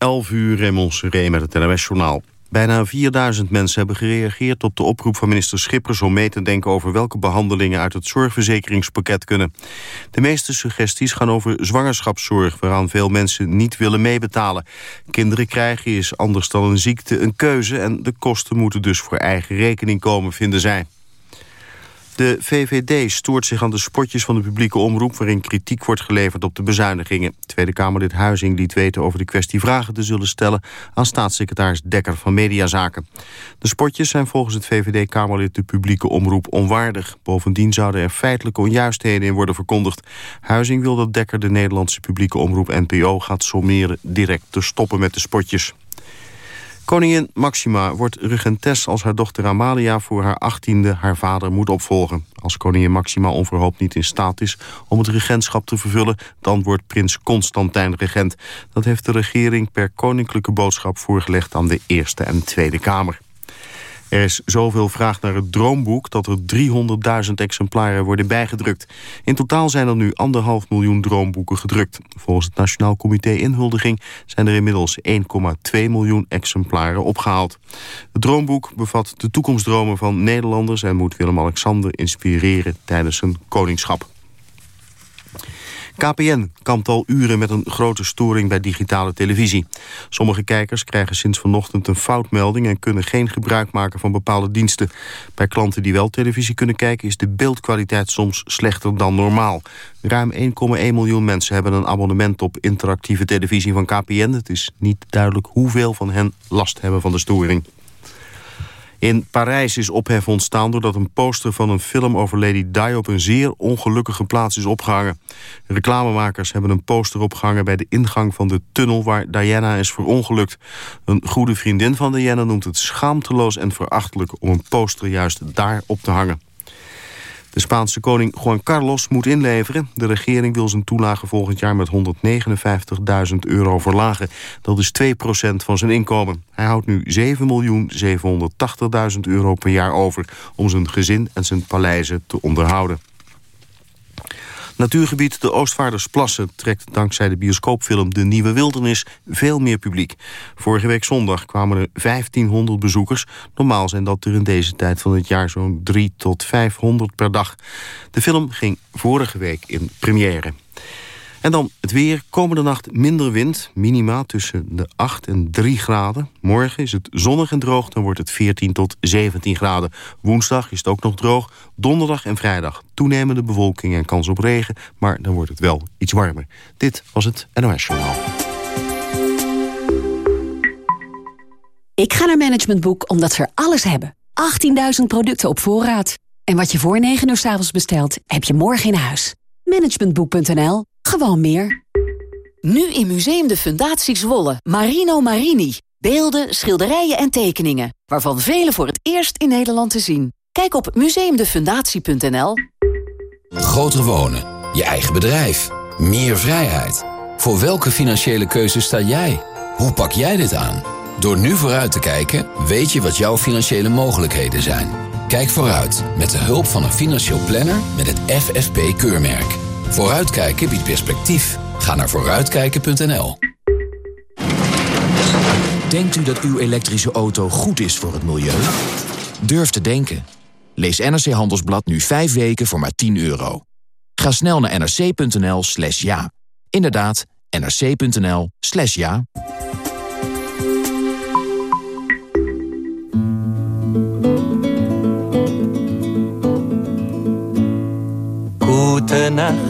11 uur in Montserrat met het NOS-journaal. Bijna 4000 mensen hebben gereageerd op de oproep van minister Schippers... om mee te denken over welke behandelingen uit het zorgverzekeringspakket kunnen. De meeste suggesties gaan over zwangerschapszorg... waaraan veel mensen niet willen meebetalen. Kinderen krijgen is anders dan een ziekte een keuze... en de kosten moeten dus voor eigen rekening komen, vinden zij. De VVD stoort zich aan de spotjes van de publieke omroep... waarin kritiek wordt geleverd op de bezuinigingen. Tweede Kamerlid Huizing liet weten over de kwestie vragen te zullen stellen... aan staatssecretaris Dekker van Mediazaken. De spotjes zijn volgens het VVD-Kamerlid de publieke omroep onwaardig. Bovendien zouden er feitelijke onjuistheden in worden verkondigd. Huizing wil dat Dekker de Nederlandse publieke omroep NPO gaat sommeren... direct te stoppen met de spotjes. Koningin Maxima wordt regentes als haar dochter Amalia voor haar achttiende haar vader moet opvolgen. Als koningin Maxima onverhoopt niet in staat is om het regentschap te vervullen, dan wordt prins Constantijn regent. Dat heeft de regering per koninklijke boodschap voorgelegd aan de Eerste en Tweede Kamer. Er is zoveel vraag naar het droomboek dat er 300.000 exemplaren worden bijgedrukt. In totaal zijn er nu anderhalf miljoen droomboeken gedrukt. Volgens het Nationaal Comité Inhuldiging zijn er inmiddels 1,2 miljoen exemplaren opgehaald. Het droomboek bevat de toekomstdromen van Nederlanders... en moet Willem-Alexander inspireren tijdens zijn koningschap. KPN kampt al uren met een grote storing bij digitale televisie. Sommige kijkers krijgen sinds vanochtend een foutmelding... en kunnen geen gebruik maken van bepaalde diensten. Bij klanten die wel televisie kunnen kijken... is de beeldkwaliteit soms slechter dan normaal. Ruim 1,1 miljoen mensen hebben een abonnement op interactieve televisie van KPN. Het is niet duidelijk hoeveel van hen last hebben van de storing. In Parijs is ophef ontstaan doordat een poster van een film over Lady Di op een zeer ongelukkige plaats is opgehangen. Reclamemakers hebben een poster opgehangen bij de ingang van de tunnel waar Diana is verongelukt. Een goede vriendin van Diana noemt het schaamteloos en verachtelijk om een poster juist daar op te hangen. De Spaanse koning Juan Carlos moet inleveren. De regering wil zijn toelage volgend jaar met 159.000 euro verlagen. Dat is 2% van zijn inkomen. Hij houdt nu 7.780.000 euro per jaar over... om zijn gezin en zijn paleizen te onderhouden. Natuurgebied de Oostvaardersplassen trekt dankzij de bioscoopfilm De Nieuwe Wildernis veel meer publiek. Vorige week zondag kwamen er 1500 bezoekers. Normaal zijn dat er in deze tijd van het jaar zo'n 3 tot 500 per dag. De film ging vorige week in première. En dan het weer. Komende nacht minder wind. Minima tussen de 8 en 3 graden. Morgen is het zonnig en droog. Dan wordt het 14 tot 17 graden. Woensdag is het ook nog droog. Donderdag en vrijdag toenemende bewolking en kans op regen. Maar dan wordt het wel iets warmer. Dit was het NOS Journaal. Ik ga naar Management Boek omdat ze er alles hebben. 18.000 producten op voorraad. En wat je voor 9 uur s avonds bestelt, heb je morgen in huis. Managementboek.nl gewoon meer. Nu in Museum de Fundatie Zwolle. Marino Marini. Beelden, schilderijen en tekeningen. Waarvan vele voor het eerst in Nederland te zien. Kijk op museumdefundatie.nl. Groter wonen. Je eigen bedrijf. Meer vrijheid. Voor welke financiële keuze sta jij? Hoe pak jij dit aan? Door nu vooruit te kijken, weet je wat jouw financiële mogelijkheden zijn. Kijk vooruit met de hulp van een financieel planner met het FFP-keurmerk. Vooruitkijken biedt perspectief. Ga naar vooruitkijken.nl. Denkt u dat uw elektrische auto goed is voor het milieu? Durf te denken. Lees NRC Handelsblad nu 5 weken voor maar 10 euro. Ga snel naar nrc.nl slash ja. Inderdaad, nrc.nl slash ja. Gute Nacht,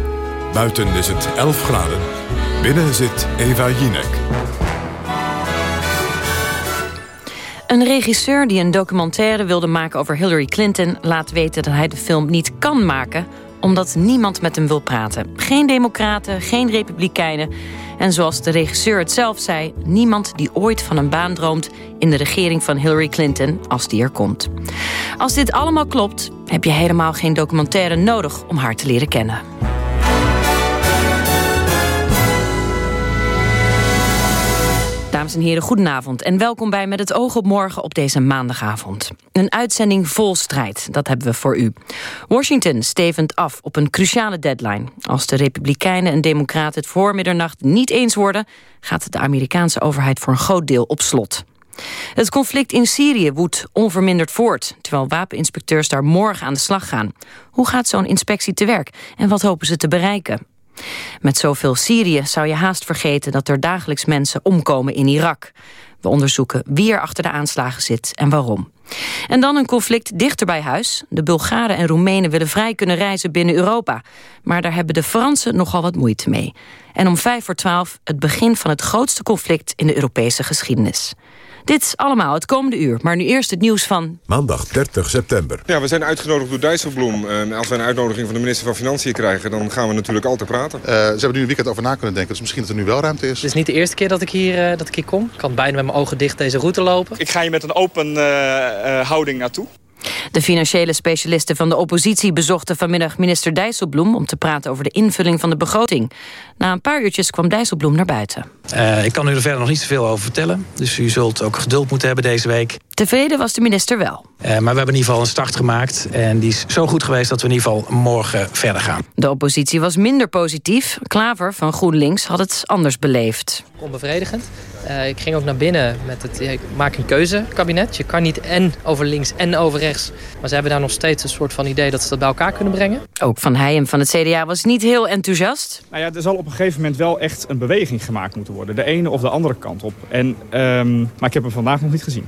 Buiten is het 11 graden. Binnen zit Eva Jinek. Een regisseur die een documentaire wilde maken over Hillary Clinton... laat weten dat hij de film niet kan maken omdat niemand met hem wil praten. Geen democraten, geen republikeinen. En zoals de regisseur het zelf zei... niemand die ooit van een baan droomt in de regering van Hillary Clinton... als die er komt. Als dit allemaal klopt, heb je helemaal geen documentaire nodig... om haar te leren kennen. Dames en heren, goedenavond en welkom bij Met het oog op morgen op deze maandagavond. Een uitzending vol strijd, dat hebben we voor u. Washington stevend af op een cruciale deadline. Als de Republikeinen en Democraten het voor middernacht niet eens worden... gaat de Amerikaanse overheid voor een groot deel op slot. Het conflict in Syrië woedt onverminderd voort... terwijl wapeninspecteurs daar morgen aan de slag gaan. Hoe gaat zo'n inspectie te werk en wat hopen ze te bereiken? Met zoveel Syrië zou je haast vergeten dat er dagelijks mensen omkomen in Irak. We onderzoeken wie er achter de aanslagen zit en waarom. En dan een conflict dichter bij huis. De Bulgaren en Roemenen willen vrij kunnen reizen binnen Europa. Maar daar hebben de Fransen nogal wat moeite mee. En om vijf voor twaalf het begin van het grootste conflict in de Europese geschiedenis. Dit allemaal het komende uur. Maar nu eerst het nieuws van... Maandag 30 september. Ja, we zijn uitgenodigd door Dijsselbloem. En als we een uitnodiging van de minister van Financiën krijgen... dan gaan we natuurlijk altijd praten. Uh, ze hebben nu een weekend over na kunnen denken. Dus misschien dat er nu wel ruimte is. Het is niet de eerste keer dat ik hier, uh, dat ik hier kom. Ik kan bijna met mijn ogen dicht deze route lopen. Ik ga hier met een open uh, houding naartoe. De financiële specialisten van de oppositie bezochten vanmiddag minister Dijsselbloem... om te praten over de invulling van de begroting. Na een paar uurtjes kwam Dijsselbloem naar buiten. Uh, ik kan u er verder nog niet zoveel over vertellen. Dus u zult ook geduld moeten hebben deze week. Tevreden was de minister wel. Uh, maar we hebben in ieder geval een start gemaakt. En die is zo goed geweest dat we in ieder geval morgen verder gaan. De oppositie was minder positief. Klaver van GroenLinks had het anders beleefd. Onbevredigend. Uh, ik ging ook naar binnen met het ik maak een keuze kabinet. Je kan niet en over links en over rechts. Maar ze hebben daar nog steeds een soort van idee dat ze dat bij elkaar kunnen brengen. Ook Van Heijem van het CDA was niet heel enthousiast. Nou ja, er zal op een gegeven moment wel echt een beweging gemaakt moeten worden. De ene of de andere kant op. En, um, maar ik heb hem vandaag nog niet gezien.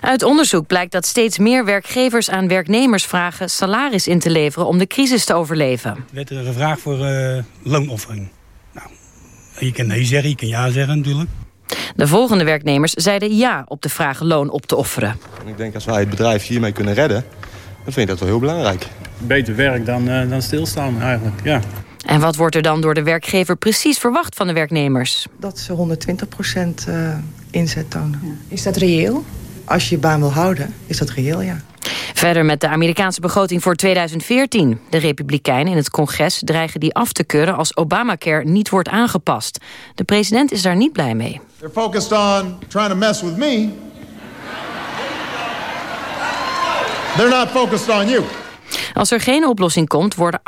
Uit onderzoek blijkt dat steeds meer werkgevers aan werknemers vragen... salaris in te leveren om de crisis te overleven. werd er gevraagd voor uh, loonoffering. Nou, je kan nee zeggen, je kan ja zeggen natuurlijk. De volgende werknemers zeiden ja op de vraag loon op te offeren. Ik denk als wij het bedrijf hiermee kunnen redden, dan vind ik dat wel heel belangrijk. Beter werk dan, uh, dan stilstaan eigenlijk, ja. En wat wordt er dan door de werkgever precies verwacht van de werknemers? Dat ze 120 procent uh, inzet tonen. Ja. Is dat reëel? Als je je baan wil houden, is dat reëel, ja. Verder met de Amerikaanse begroting voor 2014. De Republikeinen in het congres dreigen die af te keuren... als Obamacare niet wordt aangepast. De president is daar niet blij mee. They're focused on trying to mess with me. They're not focused on you. Als er geen oplossing komt, worden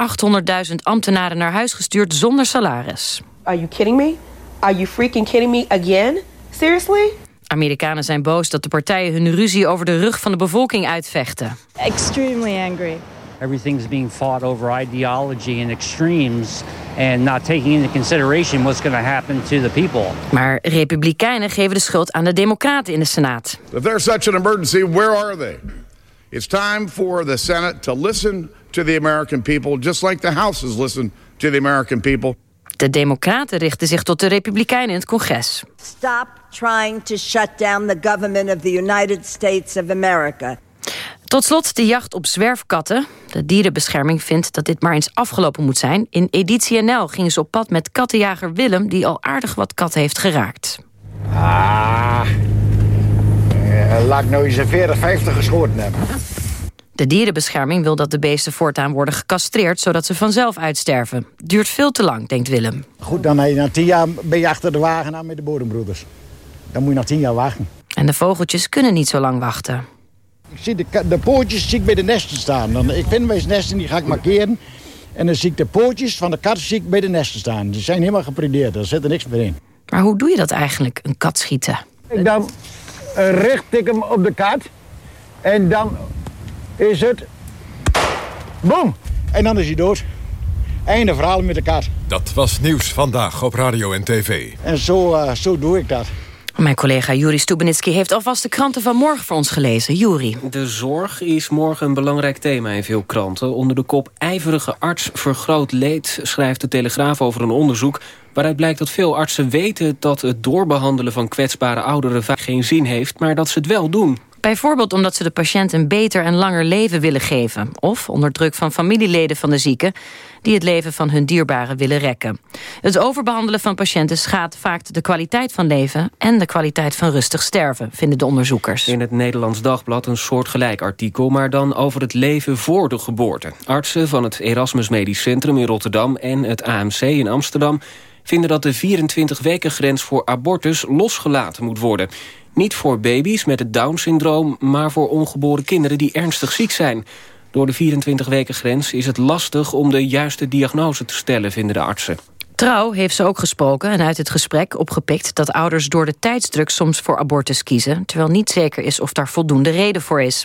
800.000 ambtenaren naar huis gestuurd zonder salaris. Are you kidding me? Are you freaking kidding me again? Seriously? Amerikanen zijn boos dat de partijen hun ruzie over de rug van de bevolking uitvechten. Extremely angry. Everything's being fought over ideology and extremes and not taking into consideration what's going to happen to the people. Maar republikeinen geven de schuld aan de democraten in de Senaat. If there's such an emergency, where are they? It's time for the Senate to listen to the American people just like the House has listened to the American people. De democraten richten zich tot de republikeinen in het congres. Stop trying to shut down the government of the United States of America. Tot slot de jacht op zwerfkatten. De dierenbescherming vindt dat dit maar eens afgelopen moet zijn. In editie NL gingen ze op pad met kattenjager Willem... die al aardig wat katten heeft geraakt. Ah, laat ik nou eens een 40, 50 geschoten hebben. De dierenbescherming wil dat de beesten voortaan worden gecastreerd... zodat ze vanzelf uitsterven. Duurt veel te lang, denkt Willem. Goed, dan na tien jaar ben je achter de wagen aan met de bodembroeders. Dan moet je nog tien jaar wachten. En de vogeltjes kunnen niet zo lang wachten. Ik zie de, de pootjes zie ik bij de nesten staan. Dan, ik vind mijn nesten, die ga ik markeren. En dan zie ik de pootjes van de kat zie ik bij de nesten staan. Die zijn helemaal gepredeerd, daar zit er niks meer in. Maar hoe doe je dat eigenlijk, een kat schieten? Ik dan richt ik hem op de kat. En dan is het... Boom! En dan is hij dood. Einde verhaal met de kat. Dat was Nieuws Vandaag op Radio en TV. En zo, uh, zo doe ik dat. Mijn collega Juri Stubenitski heeft alvast de kranten van morgen voor ons gelezen. Juri. De zorg is morgen een belangrijk thema in veel kranten. Onder de kop ijverige arts vergroot leed schrijft de Telegraaf over een onderzoek... waaruit blijkt dat veel artsen weten dat het doorbehandelen van kwetsbare ouderen vaak geen zin heeft... maar dat ze het wel doen. Bijvoorbeeld omdat ze de patiënt een beter en langer leven willen geven... of onder druk van familieleden van de zieke... die het leven van hun dierbaren willen rekken. Het overbehandelen van patiënten schaadt vaak de kwaliteit van leven... en de kwaliteit van rustig sterven, vinden de onderzoekers. In het Nederlands Dagblad een soortgelijk artikel... maar dan over het leven voor de geboorte. Artsen van het Erasmus Medisch Centrum in Rotterdam... en het AMC in Amsterdam vinden dat de 24-weken-grens voor abortus losgelaten moet worden. Niet voor baby's met het Down-syndroom, maar voor ongeboren kinderen die ernstig ziek zijn. Door de 24-weken-grens is het lastig om de juiste diagnose te stellen, vinden de artsen. Trouw heeft ze ook gesproken en uit het gesprek opgepikt... dat ouders door de tijdsdruk soms voor abortus kiezen... terwijl niet zeker is of daar voldoende reden voor is.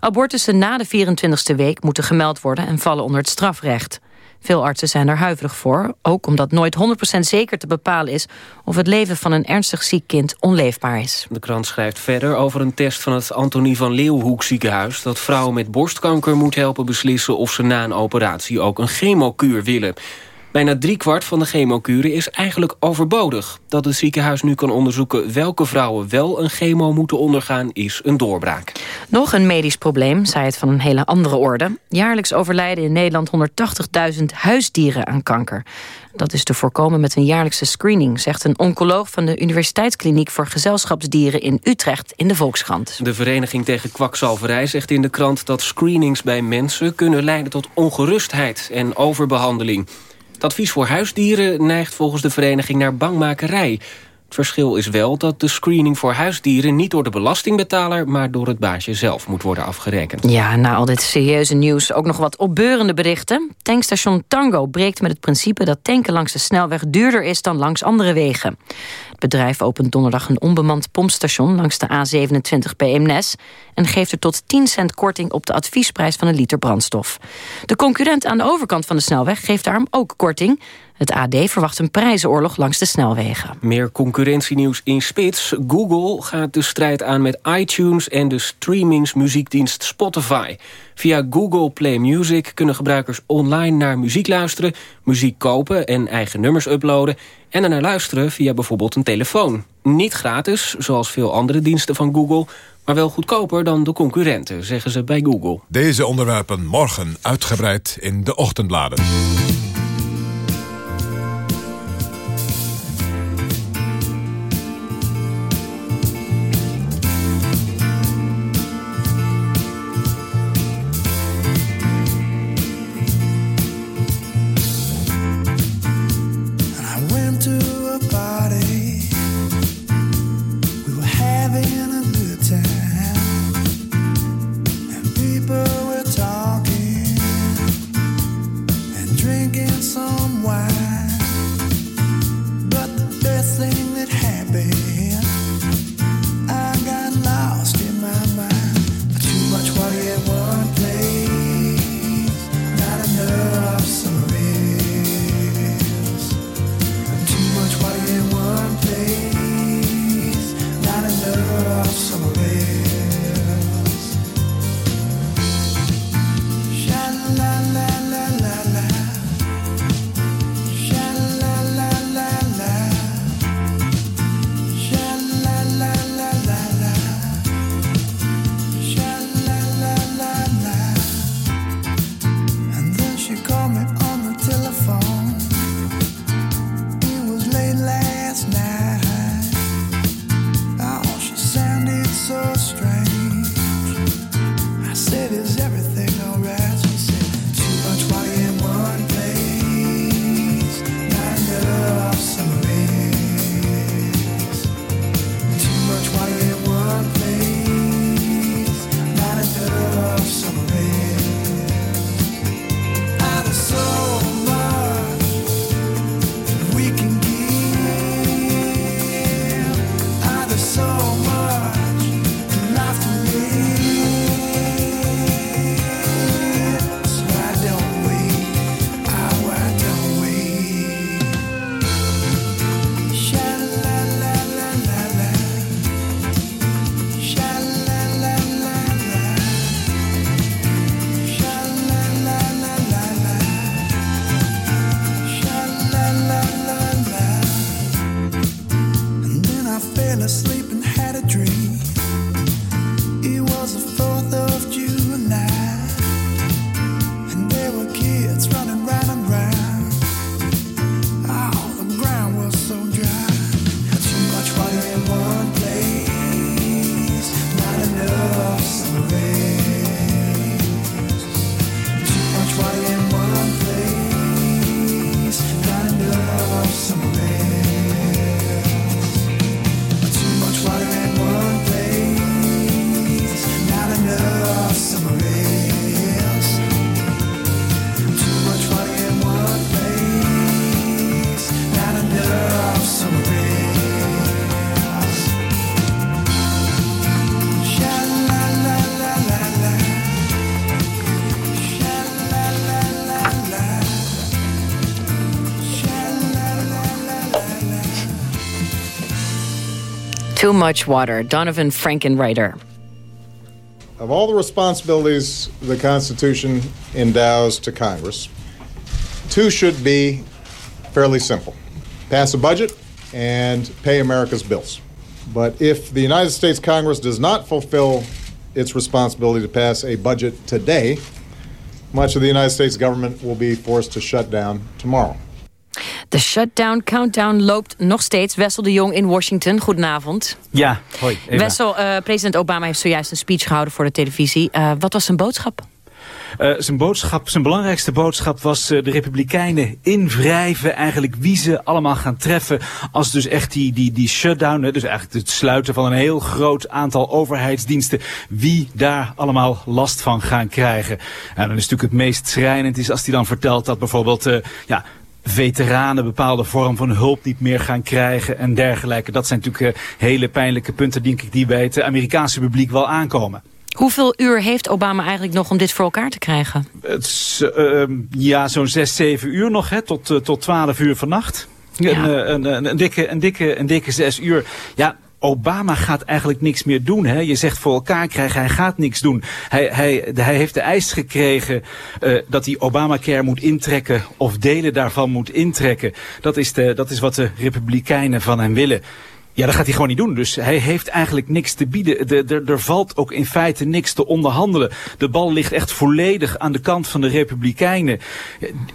Abortussen na de 24e week moeten gemeld worden... en vallen onder het strafrecht. Veel artsen zijn er huiverig voor, ook omdat nooit 100% zeker te bepalen is of het leven van een ernstig ziek kind onleefbaar is. De krant schrijft verder over een test van het Antonie van Leeuwhoek ziekenhuis... dat vrouwen met borstkanker moet helpen beslissen of ze na een operatie ook een chemokuur willen. Bijna driekwart van de chemokuren is eigenlijk overbodig. Dat het ziekenhuis nu kan onderzoeken welke vrouwen wel een chemo moeten ondergaan... is een doorbraak. Nog een medisch probleem, zei het van een hele andere orde. Jaarlijks overlijden in Nederland 180.000 huisdieren aan kanker. Dat is te voorkomen met een jaarlijkse screening... zegt een oncoloog van de Universiteitskliniek voor Gezelschapsdieren in Utrecht in de Volkskrant. De Vereniging tegen Kwakzalverij zegt in de krant dat screenings bij mensen... kunnen leiden tot ongerustheid en overbehandeling. Het advies voor huisdieren neigt volgens de vereniging naar bangmakerij. Het verschil is wel dat de screening voor huisdieren... niet door de belastingbetaler, maar door het baasje zelf moet worden afgerekend. Ja, na al dit serieuze nieuws ook nog wat opbeurende berichten. Tankstation Tango breekt met het principe dat tanken langs de snelweg... duurder is dan langs andere wegen. Het bedrijf opent donderdag een onbemand pompstation... langs de A27 bij Eemnes... en geeft er tot 10 cent korting op de adviesprijs van een liter brandstof. De concurrent aan de overkant van de snelweg geeft daarom ook korting... Het AD verwacht een prijzenoorlog langs de snelwegen. Meer concurrentienieuws in spits. Google gaat de strijd aan met iTunes en de streamingsmuziekdienst Spotify. Via Google Play Music kunnen gebruikers online naar muziek luisteren... muziek kopen en eigen nummers uploaden... en er naar luisteren via bijvoorbeeld een telefoon. Niet gratis, zoals veel andere diensten van Google... maar wel goedkoper dan de concurrenten, zeggen ze bij Google. Deze onderwerpen morgen uitgebreid in de ochtendbladen. Too Much Water, Donovan Frankenreiter. Of all the responsibilities the Constitution endows to Congress, two should be fairly simple pass a budget and pay America's bills. But if the United States Congress does not fulfill its responsibility to pass a budget today, much of the United States government will be forced to shut down tomorrow. De shutdown countdown loopt nog steeds. Wessel de Jong in Washington, goedenavond. Ja, hoi. Eva. Wessel, uh, president Obama heeft zojuist een speech gehouden voor de televisie. Uh, wat was zijn boodschap? Uh, zijn boodschap, zijn belangrijkste boodschap was uh, de Republikeinen invrijven eigenlijk wie ze allemaal gaan treffen als dus echt die, die, die shutdown, dus eigenlijk het sluiten van een heel groot aantal overheidsdiensten, wie daar allemaal last van gaan krijgen. En dan is natuurlijk het meest schrijnend is als hij dan vertelt dat bijvoorbeeld uh, ja, veteranen bepaalde vorm van hulp niet meer gaan krijgen en dergelijke. Dat zijn natuurlijk uh, hele pijnlijke punten, denk ik, die bij het Amerikaanse publiek wel aankomen. Hoeveel uur heeft Obama eigenlijk nog om dit voor elkaar te krijgen? Het uh, ja, zo'n zes, zeven uur nog, hè, tot, uh, tot twaalf uur vannacht. Ja. Een, een, een, een, dikke, een, dikke, een dikke zes uur. Ja, Obama gaat eigenlijk niks meer doen. Hè? Je zegt voor elkaar krijgen, hij gaat niks doen. Hij, hij, hij heeft de eis gekregen uh, dat hij Obamacare moet intrekken of delen daarvan moet intrekken. Dat is, de, dat is wat de Republikeinen van hem willen. Ja, dat gaat hij gewoon niet doen. Dus hij heeft eigenlijk niks te bieden. De, de, er valt ook in feite niks te onderhandelen. De bal ligt echt volledig aan de kant van de Republikeinen.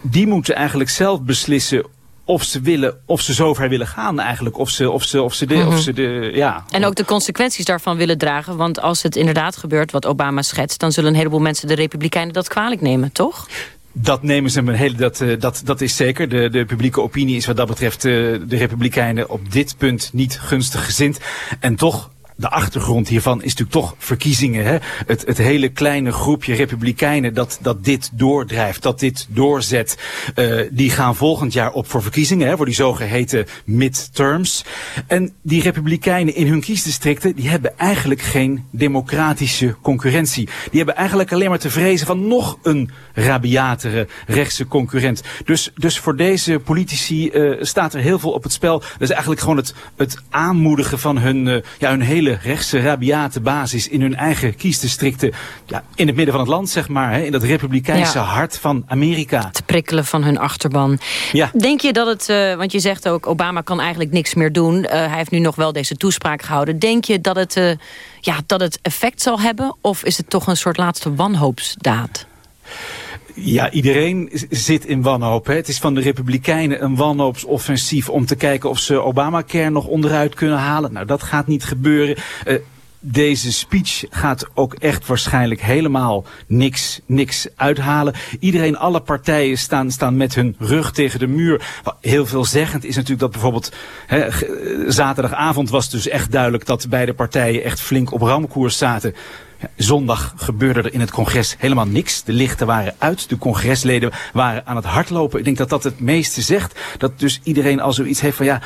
Die moeten eigenlijk zelf beslissen of ze willen, of ze zover willen gaan eigenlijk. Of ze, of ze, of ze, de, mm -hmm. of ze de, ja. En ook de consequenties daarvan willen dragen. Want als het inderdaad gebeurt wat Obama schetst... dan zullen een heleboel mensen de Republikeinen dat kwalijk nemen, toch? Dat nemen ze een hele, dat, uh, dat, dat is zeker. De, de publieke opinie is wat dat betreft uh, de Republikeinen op dit punt niet gunstig gezind. En toch de achtergrond hiervan is natuurlijk toch verkiezingen. Hè? Het, het hele kleine groepje republikeinen dat, dat dit doordrijft, dat dit doorzet. Uh, die gaan volgend jaar op voor verkiezingen, hè, voor die zogeheten midterms. En die republikeinen in hun kiesdistricten, die hebben eigenlijk geen democratische concurrentie. Die hebben eigenlijk alleen maar te vrezen van nog een rabiatere rechtse concurrent. Dus, dus voor deze politici uh, staat er heel veel op het spel. Dat is eigenlijk gewoon het, het aanmoedigen van hun, uh, ja, hun hele rechtse rabiate basis in hun eigen kiesdistricten. Ja, in het midden van het land, zeg maar. Hè, in dat republikeinse ja. hart van Amerika. Te prikkelen van hun achterban. Ja. Denk je dat het, uh, want je zegt ook, Obama kan eigenlijk niks meer doen. Uh, hij heeft nu nog wel deze toespraak gehouden. Denk je dat het, uh, ja, dat het effect zal hebben? Of is het toch een soort laatste wanhoopsdaad? Ja, iedereen zit in wanhoop. Hè. Het is van de Republikeinen een wanhoopsoffensief om te kijken of ze Obamacare nog onderuit kunnen halen. Nou, dat gaat niet gebeuren. Uh, deze speech gaat ook echt waarschijnlijk helemaal niks, niks uithalen. Iedereen, alle partijen staan, staan met hun rug tegen de muur. Heel veelzeggend is natuurlijk dat bijvoorbeeld... Hè, zaterdagavond was dus echt duidelijk dat beide partijen echt flink op ramkoers zaten. Zondag gebeurde er in het congres helemaal niks. De lichten waren uit. De congresleden waren aan het hardlopen. Ik denk dat dat het meeste zegt. Dat dus iedereen al zoiets heeft van ja,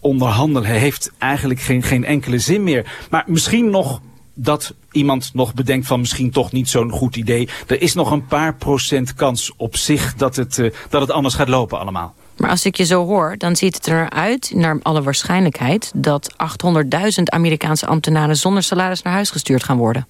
onderhandelen heeft eigenlijk geen, geen enkele zin meer. Maar misschien nog dat iemand nog bedenkt van misschien toch niet zo'n goed idee. Er is nog een paar procent kans op zich dat het, uh, dat het anders gaat lopen allemaal. Maar als ik je zo hoor, dan ziet het eruit, naar alle waarschijnlijkheid... dat 800.000 Amerikaanse ambtenaren zonder salaris naar huis gestuurd gaan worden.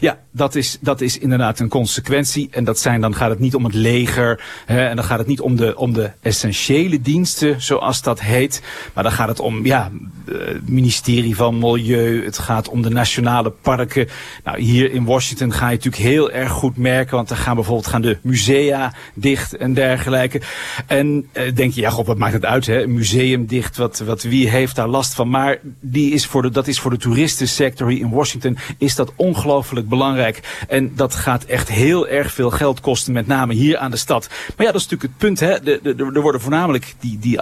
Ja, dat is, dat is inderdaad een consequentie. En dat zijn, dan gaat het niet om het leger. Hè, en dan gaat het niet om de, om de essentiële diensten, zoals dat heet. Maar dan gaat het om ja, het ministerie van Milieu. Het gaat om de nationale parken. Nou, hier in Washington ga je natuurlijk heel erg goed merken. Want dan gaan bijvoorbeeld gaan de musea dicht en dergelijke. En eh, denk je, ja god, wat maakt het uit? Hè? Een museum dicht, wat, wat, wie heeft daar last van? Maar die is voor de, dat is voor de toeristensector hier in Washington is dat ongelooflijk belangrijk. En dat gaat echt heel erg veel geld kosten, met name hier aan de stad. Maar ja, dat is natuurlijk het punt. Hè? De, de, er worden voornamelijk die, die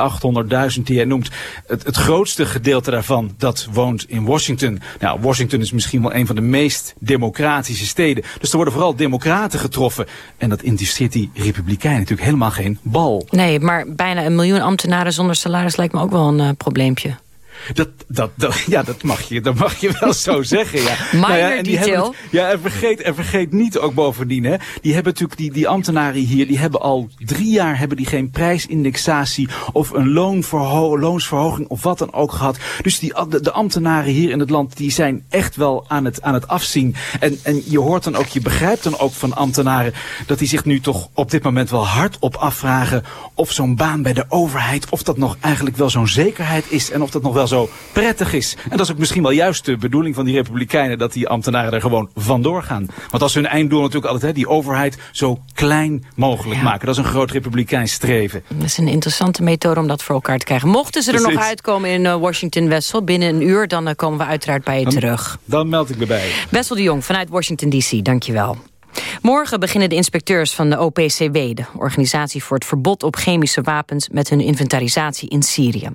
800.000 die jij noemt. Het, het grootste gedeelte daarvan, dat woont in Washington. Nou, Washington is misschien wel een van de meest democratische steden. Dus er worden vooral democraten getroffen. En dat interesseert die republikeinen natuurlijk helemaal geen bal. Nee, maar bijna een miljoen ambtenaren zonder salaris lijkt me ook wel een uh, probleempje. Dat, dat, dat, ja, dat mag je, dat mag je wel zo zeggen, ja. Minor Nou ja, en die detail. het- ja, en vergeet, en vergeet niet ook bovendien, hè. Die hebben natuurlijk, die, die ambtenaren hier, die hebben al drie jaar hebben die geen prijsindexatie of een loonverho loonsverhoging of wat dan ook gehad. Dus die, de, de ambtenaren hier in het land, die zijn echt wel aan het, aan het afzien. En, en je hoort dan ook, je begrijpt dan ook van ambtenaren dat die zich nu toch op dit moment wel hardop afvragen of zo'n baan bij de overheid, of dat nog eigenlijk wel zo'n zekerheid is en of dat nog wel zo prettig is. En dat is ook misschien wel juist de bedoeling van die republikeinen, dat die ambtenaren er gewoon vandoor gaan. Want als hun einddoel natuurlijk altijd, hè, die overheid zo klein mogelijk maken. Dat is een groot republikeins streven. Dat is een interessante methode om dat voor elkaar te krijgen. Mochten ze er nog uitkomen in eh, Washington Wessel binnen een uur... dan eh, komen we uiteraard bij je Dan- terug. Dan meld ik me bij. Wessel de Jong vanuit Washington D.C., dankjewel. Morgen beginnen de inspecteurs van de OPCW... de Organisatie voor het Verbod op Chemische Wapens... met hun inventarisatie in Syrië.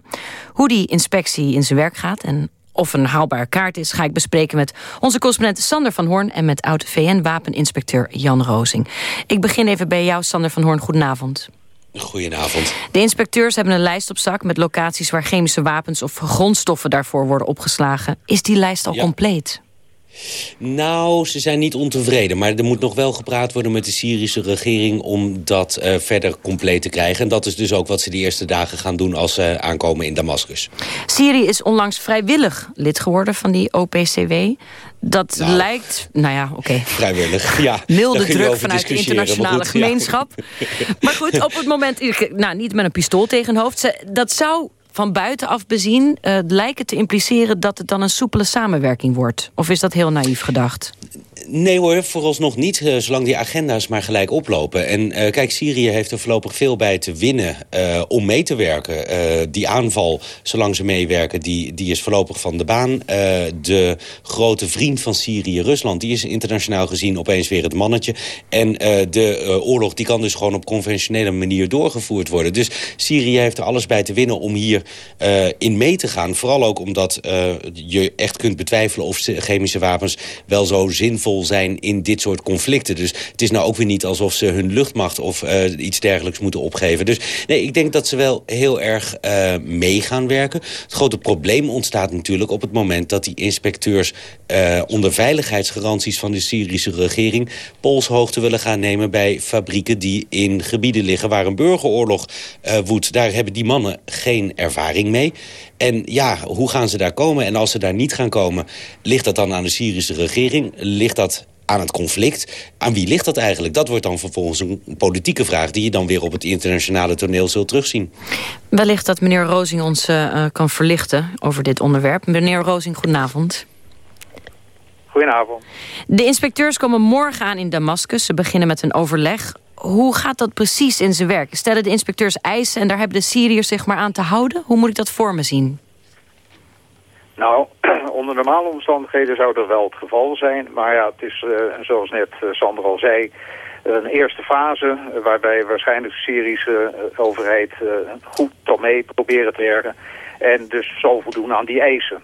Hoe die inspectie in zijn werk gaat... en of een haalbare kaart is, ga ik bespreken met onze correspondent Sander van Hoorn... en met oud-VN-wapeninspecteur Jan Rozing. Ik begin even bij jou, Sander van Hoorn. Goedenavond. Goedenavond. De inspecteurs hebben een lijst op zak met locaties waar chemische wapens of grondstoffen daarvoor worden opgeslagen. Is die lijst al Ja. compleet? Nou, ze zijn niet ontevreden. Maar er moet nog wel gepraat worden met de Syrische regering... om dat eh, verder compleet te krijgen. En dat is dus ook wat ze de eerste dagen gaan doen... als ze aankomen in Damascus. Syrië is onlangs vrijwillig lid geworden van die OPCW. Dat lijkt, nou ja, oké. Vrijwillig, ja. Milde druk vanuit de internationale maar goed, ja. gemeenschap. Maar goed, op het moment, nou niet met een pistool tegen hun hoofd. Dat zou van buitenaf bezien eh, lijken te impliceren dat het dan een soepele samenwerking wordt. Of is dat heel naïef gedacht? Nee hoor, vooralsnog niet, eh, zolang die agenda's maar gelijk oplopen. En eh, kijk, Syrië heeft er voorlopig veel bij te winnen eh, om mee te werken. Die aanval, zolang ze meewerken, die, die is voorlopig van de baan. De grote vriend van Syrië, Rusland, die is internationaal gezien opeens weer het mannetje. En de oorlog die kan dus gewoon op conventionele manier doorgevoerd worden. Dus Syrië heeft er alles bij te winnen om hier in mee te gaan. Vooral ook omdat je echt kunt betwijfelen of chemische wapens wel zo zinvol zijn in dit soort conflicten. Dus het is nou ook weer niet alsof ze hun luchtmacht of eh, iets dergelijks moeten opgeven. Dus nee, ik denk dat ze wel heel erg eh, mee gaan werken. Het grote probleem ontstaat natuurlijk op het moment dat die inspecteurs eh, onder veiligheidsgaranties van de Syrische regering polshoogte willen gaan nemen bij fabrieken die in gebieden liggen waar een burgeroorlog woedt. Daar hebben die mannen geen ervaring mee. En ja, hoe gaan ze daar komen? En als ze daar niet gaan komen, ligt dat dan aan de Syrische regering? Ligt dat aan het conflict? Aan wie ligt dat eigenlijk? Dat wordt dan vervolgens een politieke vraag... die je dan weer op het internationale toneel zult terugzien. Wellicht dat meneer Rozing ons eh, eh, kan verlichten over dit onderwerp. Meneer Rozing, goedenavond. Goedenavond. De inspecteurs komen morgen aan in Damascus. Ze beginnen met een overleg. Hoe gaat dat precies in zijn werk? Stellen de inspecteurs eisen en daar hebben de Syriërs zich maar aan te houden? Hoe moet ik dat voor me zien? Nou, onder normale omstandigheden zou dat wel het geval zijn. Maar ja, het is, eh, zoals net eh, Sander al zei, een eerste fase... eh, waarbij waarschijnlijk de Syrische overheid goed tot mee proberen te werken. En dus zal voldoen aan die eisen.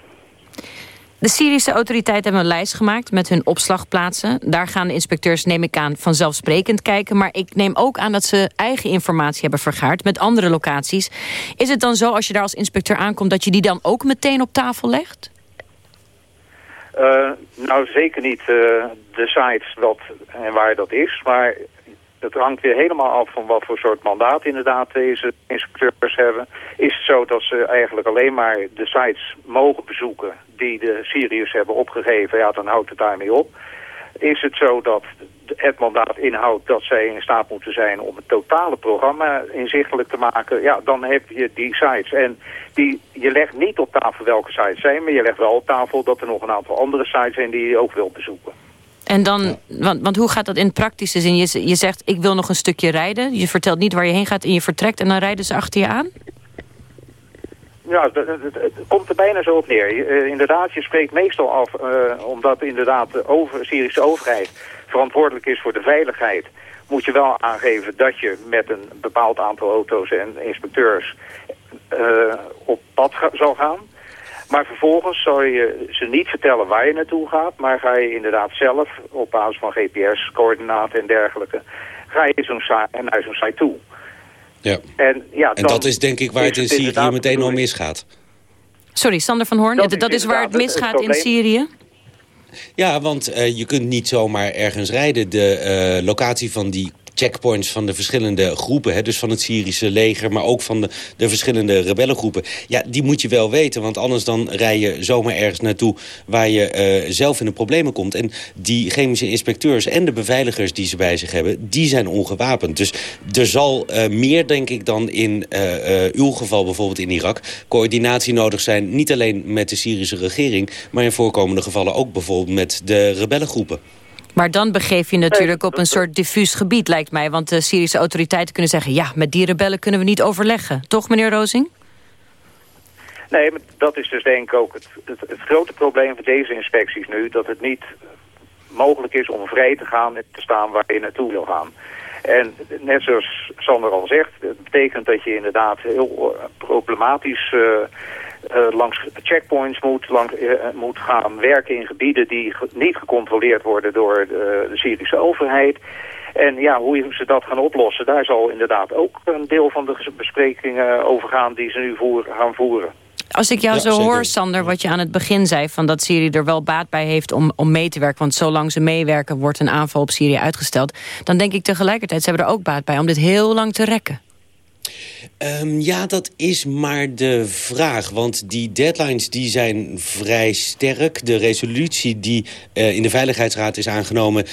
De Syrische autoriteiten hebben een lijst gemaakt met hun opslagplaatsen. Daar gaan de inspecteurs, neem ik aan, vanzelfsprekend kijken. Maar ik neem ook aan dat ze eigen informatie hebben vergaard met andere locaties. Is het dan zo, als je daar als inspecteur aankomt... dat je die dan ook meteen op tafel legt? Eh, nou, zeker niet eh, de sites wat en waar dat is, maar het hangt weer helemaal af van wat voor soort mandaat inderdaad deze inspecteurs hebben. Is het zo dat ze eigenlijk alleen maar de sites mogen bezoeken die de Syriërs hebben opgegeven, ja, dan houdt het daarmee op. Is het zo dat het mandaat inhoudt dat zij in staat moeten zijn om het totale programma inzichtelijk te maken, ja, dan heb je die sites. En die, je legt niet op tafel welke sites zijn, maar je legt wel op tafel dat er nog een aantal andere sites zijn die je ook wilt bezoeken. En dan, want, want hoe gaat dat in praktische zin? Je, je zegt, ik wil nog een stukje rijden. Je vertelt niet waar je heen gaat en je vertrekt... en dan rijden ze achter je aan? Ja, het, het- het- het komt er bijna zo op neer. Je, eh, inderdaad, je spreekt meestal af, eh, omdat inderdaad de over, Syrische overheid verantwoordelijk is voor de veiligheid. Moet je wel aangeven dat je met een bepaald aantal auto's en inspecteurs eh, op pad ga- zal gaan. Maar vervolgens zal je ze niet vertellen waar je naartoe gaat, maar ga je inderdaad zelf op basis van GPS-coördinaten en dergelijke, ga je zo'n sa- naar zo'n site toe. Ja. En, ja, En dat is denk ik waar het in Syrië meteen al misgaat. Sorry, Sander van Hoorn, dat, Dat is is waar het misgaat het in. Syrië? Ja, want eh, je kunt niet zomaar ergens rijden. De eh, locatie van die checkpoints van de verschillende groepen... Hè, dus van het Syrische leger, maar ook van de, de verschillende rebellengroepen... ja, die moet je wel weten, want anders dan rij je zomaar ergens naartoe... waar je eh, zelf in de problemen komt. En die chemische inspecteurs en de beveiligers die ze bij zich hebben... die zijn ongewapend. Dus er zal eh, meer, denk ik, dan in eh, uw geval bijvoorbeeld in Irak... coördinatie nodig zijn, niet alleen met de Syrische regering... maar in voorkomende gevallen ook bijvoorbeeld met de rebellengroepen. Maar dan begeef je natuurlijk op een soort diffuus gebied, lijkt mij. Want de Syrische autoriteiten kunnen zeggen... ja, met die rebellen kunnen we niet overleggen. Toch, meneer Rozing? Nee, maar dat is dus denk ik ook het, het, het grote probleem van deze inspecties nu. Dat het niet mogelijk is om vrij te gaan en te staan waar je naartoe wil gaan. En net zoals Sander al zegt, het betekent dat je inderdaad heel eh, problematisch eh, eh, langs checkpoints moet, langs, eh, moet gaan werken in gebieden die ge- niet gecontroleerd worden door de, de Syrische overheid. En ja, hoe ze dat gaan oplossen, daar zal inderdaad ook een deel van de besprekingen over gaan die ze nu voer, gaan voeren. Als ik jou Ja, zo zeker. hoor, Sander, wat je aan het begin zei... van dat Syrië er wel baat bij heeft om, om mee te werken... want zolang ze meewerken wordt een aanval op Syrië uitgesteld... dan denk ik tegelijkertijd, ze hebben er ook baat bij... om dit heel lang te rekken. Ehm, ja, dat is maar de vraag. Want die deadlines die zijn vrij sterk. De resolutie die eh, in de Veiligheidsraad is aangenomen...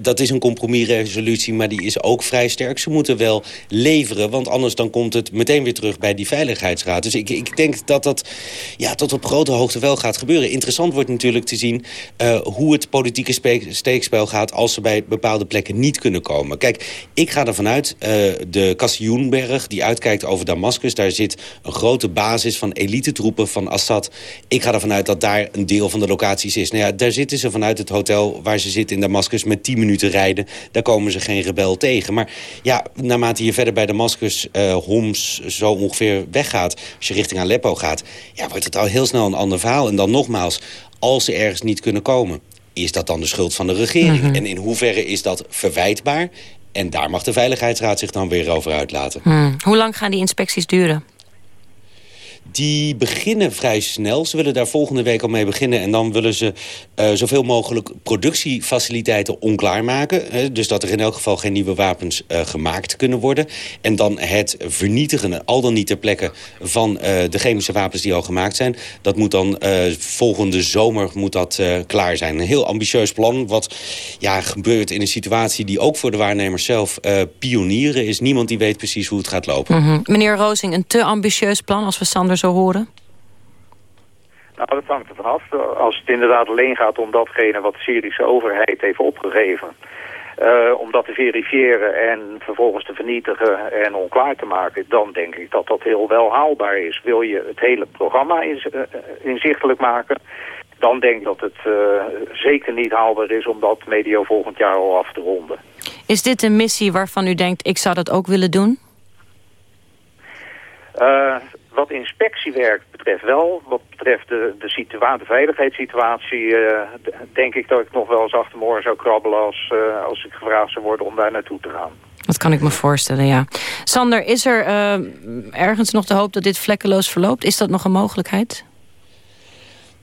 dat is een compromisresolutie, maar die is ook vrij sterk. Ze moeten wel leveren, want anders dan komt het meteen weer terug... bij die Veiligheidsraad. Dus ik, ik denk dat dat ja, tot op grote hoogte wel gaat gebeuren. Interessant wordt natuurlijk te zien eh, hoe het politieke spe- steekspel gaat... als ze bij bepaalde plekken niet kunnen komen. Kijk, ik ga ervan uit, eh, de Kassioenberg die uitkijkt over Damascus... daar zit een grote basis van elitetroepen van Assad. Ik ga ervan uit dat daar een deel van de locaties is. Nou ja, daar zitten ze vanuit het hotel waar ze zitten in Damascus... met 10 minuten rijden, daar komen ze geen rebel tegen. Maar ja, naarmate je verder bij Damascus, eh, Homs, zo ongeveer weggaat... als je richting Aleppo gaat, ja, wordt het al heel snel een ander verhaal. En dan nogmaals, als ze ergens niet kunnen komen... is dat dan de schuld van de regering? Mhm. En in hoeverre is dat verwijtbaar? En daar mag de Veiligheidsraad zich dan weer over uitlaten. Hmm. Hoe lang gaan die inspecties duren? Die beginnen vrij snel. Ze willen daar volgende week al mee beginnen. En dan willen ze eh, zoveel mogelijk productiefaciliteiten onklaar maken. Hè, dus dat er in elk geval geen nieuwe wapens eh, gemaakt kunnen worden. En dan het vernietigen, al dan niet ter plekke... van eh, de chemische wapens die al gemaakt zijn. Dat moet dan eh, volgende zomer moet dat, eh, klaar zijn. Een heel ambitieus plan. Wat ja, gebeurt in een situatie die ook voor de waarnemers zelf eh, pionieren is. Niemand die weet precies hoe het gaat lopen. Mhm. Meneer Rozing, een te ambitieus plan als we Sander zo horen? Nou, dat hangt er vanaf. Als het inderdaad alleen gaat om datgene wat de Syrische overheid heeft opgegeven... eh, om dat te verifiëren en vervolgens te vernietigen en onklaar te maken... dan denk ik dat dat heel wel haalbaar is. Wil je het hele programma eh, inzichtelijk maken... dan denk ik dat het eh, zeker niet haalbaar is om dat medio volgend jaar al af te ronden. Is dit een missie waarvan u denkt, ik zou dat ook willen doen? Wat inspectiewerk betreft wel. Wat betreft de, de, situa veiligheidssituatie... eh, denk ik dat ik nog wel eens achter mijn oren zou krabbelen... Als, eh, als ik gevraagd zou worden om daar naartoe te gaan. Dat kan ik me voorstellen, ja. Sander, is er eh, ergens nog de hoop dat dit vlekkeloos verloopt? Is dat nog een mogelijkheid?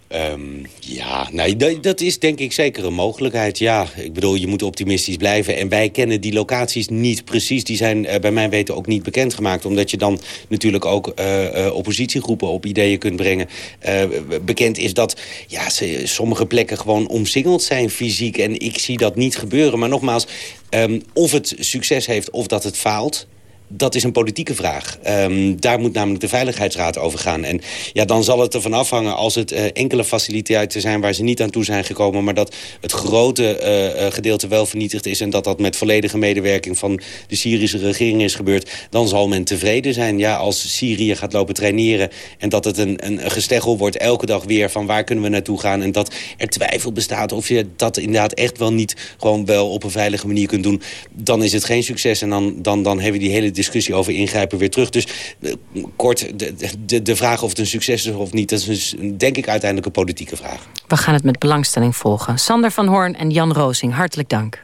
Ehm, ja, nee, dat, is denk ik zeker een mogelijkheid. Ja, ik bedoel, je moet optimistisch blijven. En wij kennen die locaties niet precies. Die zijn eh, bij mijn weten ook niet bekendgemaakt. Omdat je dan natuurlijk ook eh, eh, oppositiegroepen op ideeën kunt brengen. Bekend is dat ja, sommige plekken gewoon omsingeld zijn fysiek. En ik zie dat niet gebeuren. Maar nogmaals, ehm, of het succes heeft of dat het faalt... Dat is een politieke vraag. Ehm, daar moet namelijk de Veiligheidsraad over gaan. En ja, dan zal het ervan afhangen als het eh, enkele faciliteiten zijn... waar ze niet aan toe zijn gekomen... maar dat het grote eh, eh, gedeelte wel vernietigd is... en dat dat met volledige medewerking van de Syrische regering is gebeurd... dan zal men tevreden zijn. Ja, als Syrië gaat lopen traineren... en dat het een, een, gesteggel wordt elke dag weer... van waar kunnen we naartoe gaan... en dat er twijfel bestaat of je dat inderdaad echt wel niet... gewoon wel op een veilige manier kunt doen... dan is het geen succes en dan, dan, dan hebben we die hele discussie over ingrijpen weer terug. Dus eh, kort, de, de, de vraag of het een succes is of niet... dat is dus, denk ik uiteindelijk een politieke vraag. We gaan het met belangstelling volgen. Sander van Hoorn en Jan Rozing, hartelijk dank.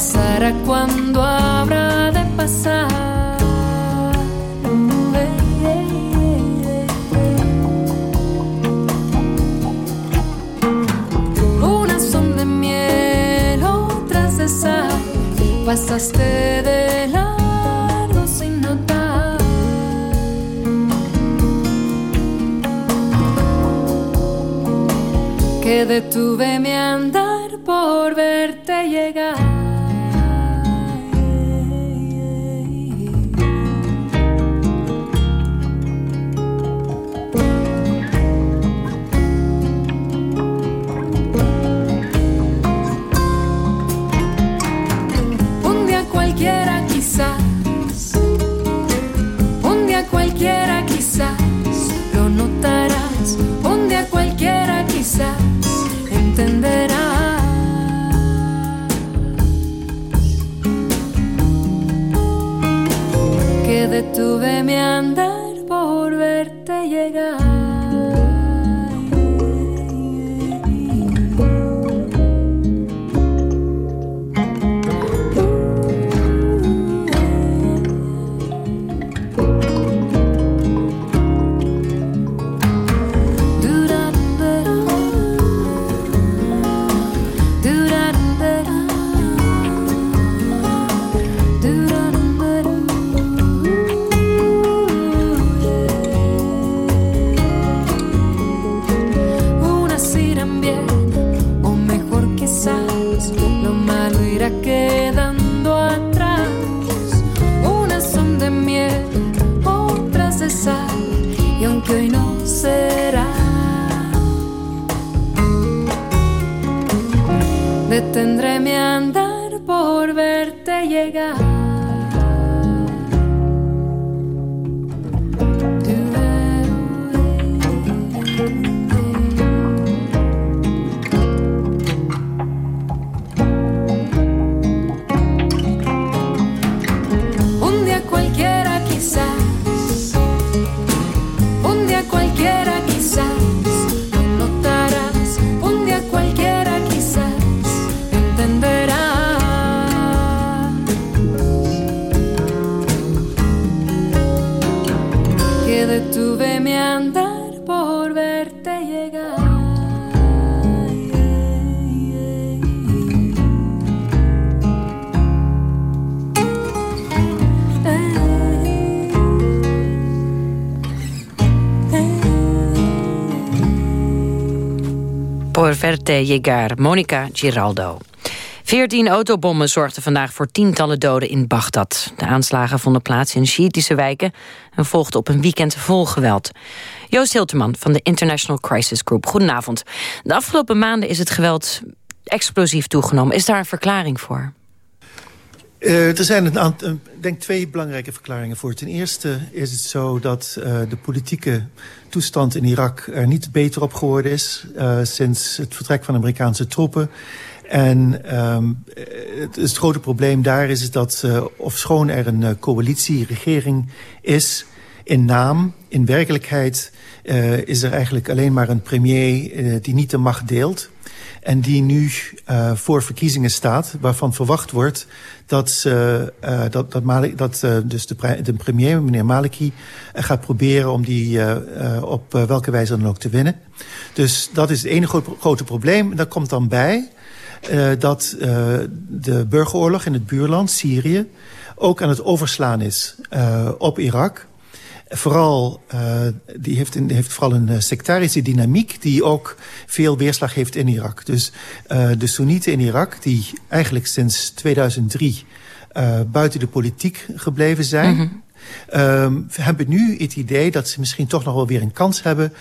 Pasará cuando habrá de pasar. Unas son de miel, otras de sal. Pasaste de largo sin notar. Que detuve mi andar por verte llegar. Detuve mi andar por verte llegar. llegar. Verte Monica Giraldo. Veertien autobommen zorgden vandaag voor tientallen doden in Bagdad. De aanslagen vonden plaats in Shiïtische wijken... en volgden op een weekend vol geweld. Joost Hilterman van de International Crisis Group. Goedenavond. De afgelopen maanden is het geweld explosief toegenomen. Is daar een verklaring voor? Uh, er zijn een aantal, uh, denk twee belangrijke verklaringen voor. Ten eerste is het zo dat uh, de politieke toestand in Irak er niet beter op geworden is... sinds het vertrek van Amerikaanse troepen. En um, het, het, grote probleem daar is, is dat ofschoon er een uh, coalitieregering is in naam, in werkelijkheid uh, is er eigenlijk alleen maar een premier die niet de macht deelt. En die nu voor verkiezingen staat, waarvan verwacht wordt dat, dat, dat, dat dus de, premier, meneer Maliki, gaat proberen om die op welke wijze dan ook te winnen. Dus dat is het enige grote probleem. Daar komt dan bij dat de burgeroorlog in het buurland, Syrië, ook aan het overslaan is op Irak. Vooral, die heeft, een, heeft vooral een sectarische dynamiek die ook veel weerslag heeft in Irak. Dus de Soenieten in Irak, die eigenlijk sinds 2003 buiten de politiek gebleven zijn... -hmm. Um, hebben nu het idee dat ze misschien toch nog wel weer een kans hebben...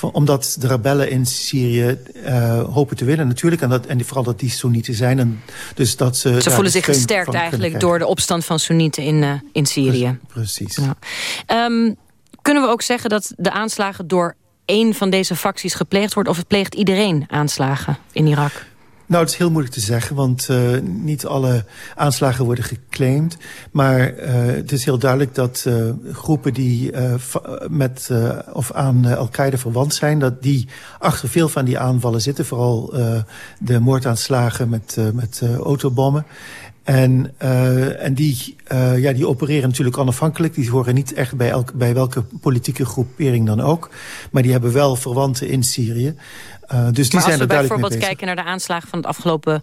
Omdat de rebellen in Syrië uh, hopen te winnen natuurlijk. En, dat, en vooral dat die Soenieten zijn. En dus dat ze ze voelen zich gesterkt eigenlijk door de opstand van Soenieten in, uh, in Syrië. Precies. Ja. Um, kunnen we ook zeggen dat de aanslagen door één van deze facties gepleegd wordt... of het pleegt iedereen aanslagen in Irak? Nou, het is heel moeilijk te zeggen, want uh, niet alle aanslagen worden geclaimd. Maar uh, het is heel duidelijk dat uh, groepen die met of aan Al-Qaeda verwant zijn... dat die achter veel van die aanvallen zitten. Vooral de moordaanslagen met, met autobommen. En, uh, en die, uh, ja, die opereren natuurlijk onafhankelijk. Die horen niet echt bij, elke, bij welke politieke groepering dan ook. Maar die hebben wel verwanten in Syrië. Uh, dus die maar zijn als we bijvoorbeeld kijken naar de aanslagen van het afgelopen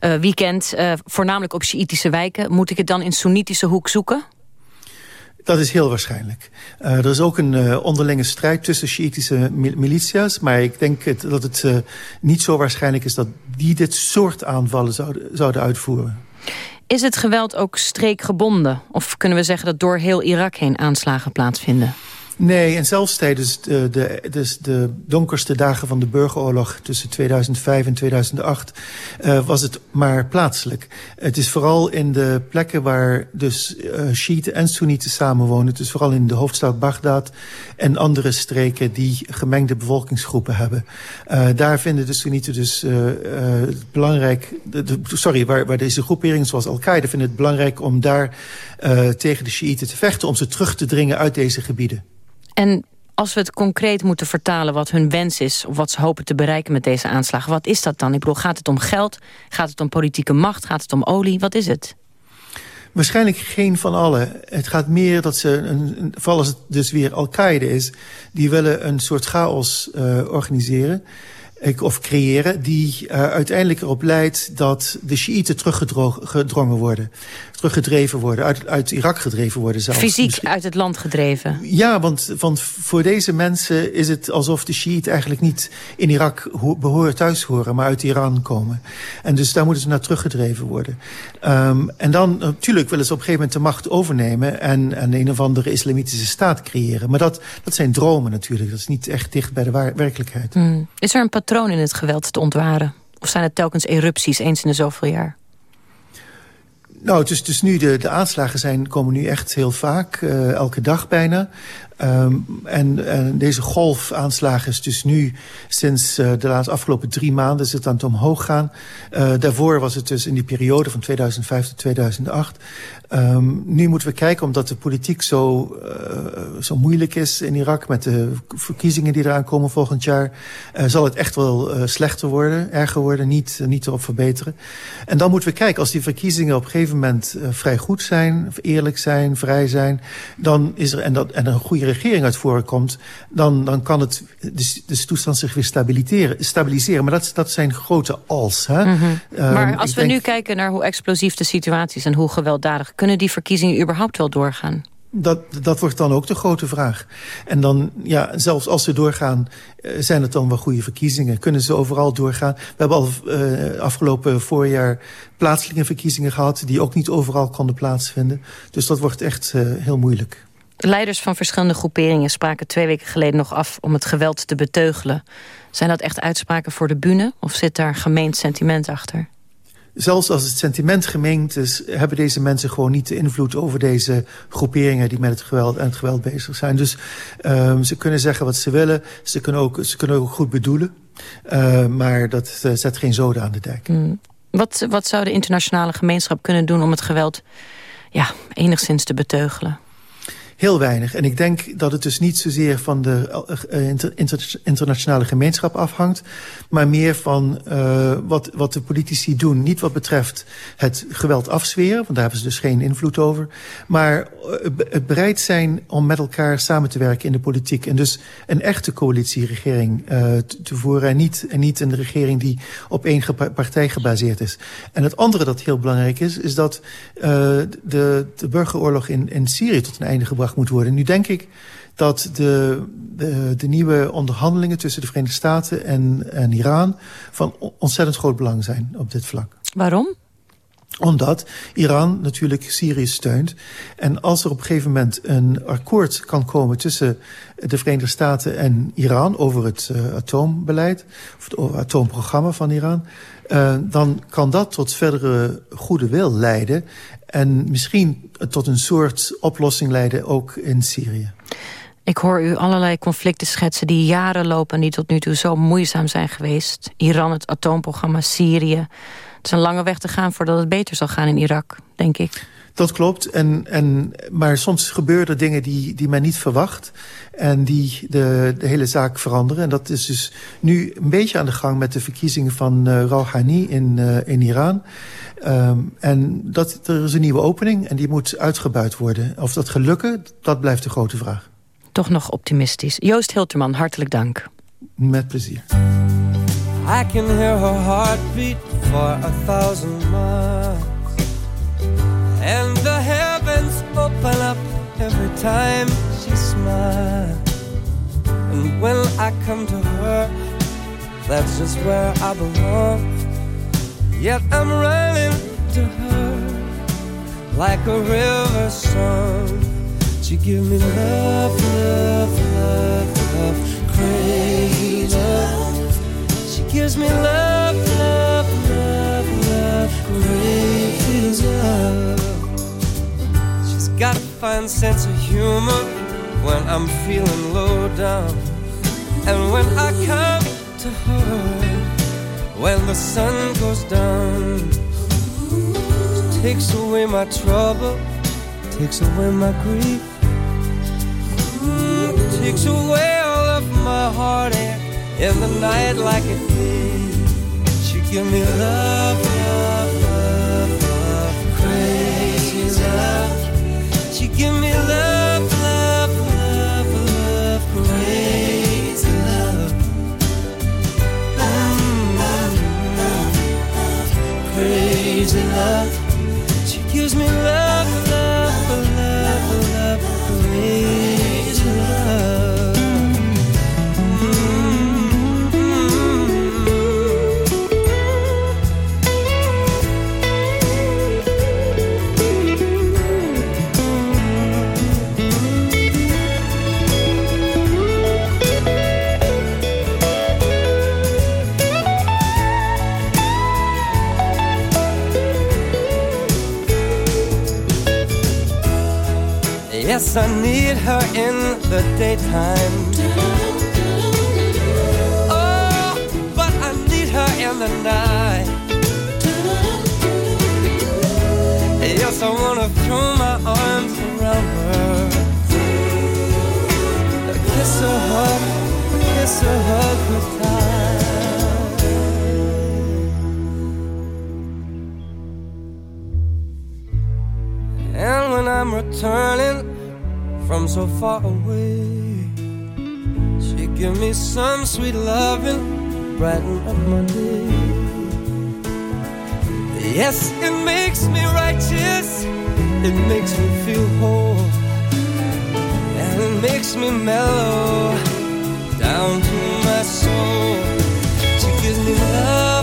weekend... voornamelijk op Sjiitische wijken... moet ik het dan in Soenitische hoek zoeken? Dat is heel waarschijnlijk. Uh, er is ook een uh, onderlinge strijd tussen Shiïtische militia's. Maar ik denk het, dat het uh, niet zo waarschijnlijk is dat die dit soort aanvallen zouden, zouden uitvoeren. Is het geweld ook streekgebonden? Of kunnen we zeggen dat door heel Irak heen aanslagen plaatsvinden? Nee, en zelfs tijdens de, de, dus de donkerste dagen van de burgeroorlog... tussen 2005 en 2008 uh, was het maar plaatselijk. Het is vooral in de plekken waar dus uh, Shiiten en Soenieten samenwonen... dus vooral in de hoofdstad Bagdad en andere streken... die gemengde bevolkingsgroepen hebben. Uh, daar vinden de Soenieten dus belangrijk... Sorry, waar, waar deze groeperingen zoals Al-Qaeda vinden het belangrijk... om daar tegen de Shiiten te vechten... om ze terug te dringen uit deze gebieden. En als we het concreet moeten vertalen wat hun wens is... of wat ze hopen te bereiken met deze aanslagen, wat is dat dan? Ik bedoel, gaat het om geld? Gaat het om politieke macht? Gaat het om olie? Wat is het? Waarschijnlijk geen van alle. Het gaat meer dat ze, een, vooral als het dus weer Al-Qaeda is... die willen een soort chaos uh, organiseren of creëren... die uh, uiteindelijk erop leidt dat de Shiiten teruggedrongen worden. Teruggedreven worden, uit, uit Irak gedreven worden zelfs. Fysiek Misschien... uit het land gedreven? Ja, want, want voor deze mensen is het alsof de Shiiten eigenlijk niet in Irak behoren, thuis horen... maar uit Iran komen. En dus daar moeten ze naar teruggedreven worden. Um, en dan, natuurlijk willen ze op een gegeven moment de macht overnemen... en, en een of andere islamitische staat creëren. Maar dat, dat zijn dromen natuurlijk. Dat is niet echt dicht bij de werkelijkheid. Hmm. Is er een patroon in het geweld te ontwaren? Of zijn het telkens erupties eens in de zoveel jaar? Nou, het is dus nu de, de aanslagen zijn, komen nu echt heel vaak, uh, elke dag bijna. Um, en, en, deze golfaanslagen is dus nu sinds uh, de laatste afgelopen drie maanden is het aan het omhoog gaan. Uh, daarvoor was het dus in die periode van 2005 tot 2008. Um, nu moeten we kijken, omdat de politiek zo, uh, zo moeilijk is in Irak... met de verkiezingen die eraan komen volgend jaar... zal het echt wel slechter worden, erger worden, niet, niet erop verbeteren. En dan moeten we kijken, als die verkiezingen op een gegeven moment vrij goed zijn... eerlijk zijn, vrij zijn, dan is er en, dat, en een goede regering uit voorkomt... dan, dan kan het, de, de toestand zich weer stabiliseren. stabiliseren. Maar dat, dat zijn grote als. Hè? Mm -hmm. uh, maar als we denk... nu kijken naar hoe explosief de situatie is... en hoe gewelddadig, kunnen die verkiezingen überhaupt wel doorgaan? Dat, dat wordt dan ook de grote vraag. En dan, ja, zelfs als ze doorgaan, zijn het dan wel goede verkiezingen? Kunnen ze overal doorgaan? We hebben al uh, afgelopen voorjaar plaatselijke verkiezingen gehad... die ook niet overal konden plaatsvinden. Dus dat wordt echt uh, heel moeilijk. Leiders van verschillende groeperingen spraken twee weken geleden nog af om het geweld te beteugelen. Zijn dat echt uitspraken voor de bühne of zit daar gemeend sentiment achter? Zelfs als het sentiment gemeend is, hebben deze mensen gewoon niet de invloed over deze groeperingen die met het geweld en het geweld bezig zijn. Dus um, ze kunnen zeggen wat ze willen, ze kunnen ook, ze kunnen ook goed bedoelen, uh, maar dat uh, zet geen zoden aan de dek. Mm. Wat, wat zou de internationale gemeenschap kunnen doen om het geweld ja, enigszins te beteugelen? Heel weinig. En ik denk dat het dus niet zozeer van de uh, inter, inter, internationale gemeenschap afhangt... maar meer van uh, wat, wat de politici doen. Niet wat betreft het geweld afzweren, want daar hebben ze dus geen invloed over... maar uh, het bereid zijn om met elkaar samen te werken in de politiek. En dus een echte coalitieregering te, te voeren... En niet, en niet een regering die op één partij gebaseerd is. En het andere dat heel belangrijk is, is dat de, de burgeroorlog in, in Syrië tot een einde gebracht moet worden. Nu denk ik dat de, de, de, nieuwe onderhandelingen tussen de Verenigde Staten en, en Iran... van ontzettend groot belang zijn op dit vlak. Waarom? Omdat Iran natuurlijk Syrië steunt. En als er op een gegeven moment een akkoord kan komen... tussen de Verenigde Staten en Iran over het uh, atoombeleid... of het atoomprogramma van Iran... Uh, dan kan dat tot verdere goede wil leiden... en misschien tot een soort oplossing leiden ook in Syrië. Ik hoor u allerlei conflicten schetsen die jaren lopen... en die tot nu toe zo moeizaam zijn geweest. Iran, het atoomprogramma, Syrië. Het is een lange weg te gaan voordat het beter zal gaan in Irak, denk ik. Dat klopt, en, en, maar soms gebeuren er dingen die, die men niet verwacht... en die de, de hele zaak veranderen. En dat is dus nu een beetje aan de gang met de verkiezingen van uh, Rouhani in, uh, in Iran... Um, en dat, er is een nieuwe opening en die moet uitgebuit worden. Of dat gelukken, dat blijft de grote vraag. Toch nog optimistisch. Joost Hilterman, hartelijk dank. Met plezier. I can hear her heartbeat for a thousand miles And the heavens open up every time she smiles And when I come to her, that's just where I belong Yet I'm running to her like a river song. She give me love, love, love, love, crazy love. She gives me love, love, love, love, crazy love. She's got a fine sense of humor when I'm feeling low down, and when I come to her when the sun goes down. Takes away my trouble, takes away my grief, mm, takes away all of my heartache in the night like a thief. She give me love, love, love, love, crazy love. She give me love, love, love, love, crazy love. Mm, mm, mm, crazy love. Gives me love, Yes, I need her in the daytime. Oh, but I need her in the night. Yes, I wanna throw my arms so far away. She give me some sweet loving, brighten up my day. Yes, it makes me righteous, it makes me feel whole, and it makes me mellow down to my soul. She gives me love,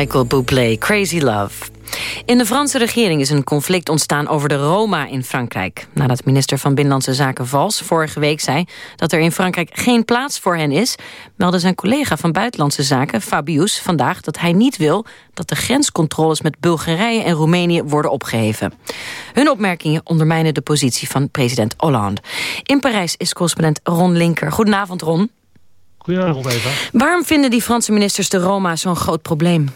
Michael Bublé, Crazy Love. In de Franse regering is een conflict ontstaan over de Roma in Frankrijk. Nadat minister van Binnenlandse Zaken Vals vorige week zei... dat er in Frankrijk geen plaats voor hen is... meldde zijn collega van Buitenlandse Zaken, Fabius, vandaag... dat hij niet wil dat de grenscontroles met Bulgarije en Roemenië worden opgeheven. Hun opmerkingen ondermijnen de positie van president Hollande. In Parijs is correspondent Ron Linker. Goedenavond, Ron. Goedenavond, Eva. Waarom vinden die Franse ministers de Roma zo'n groot probleem?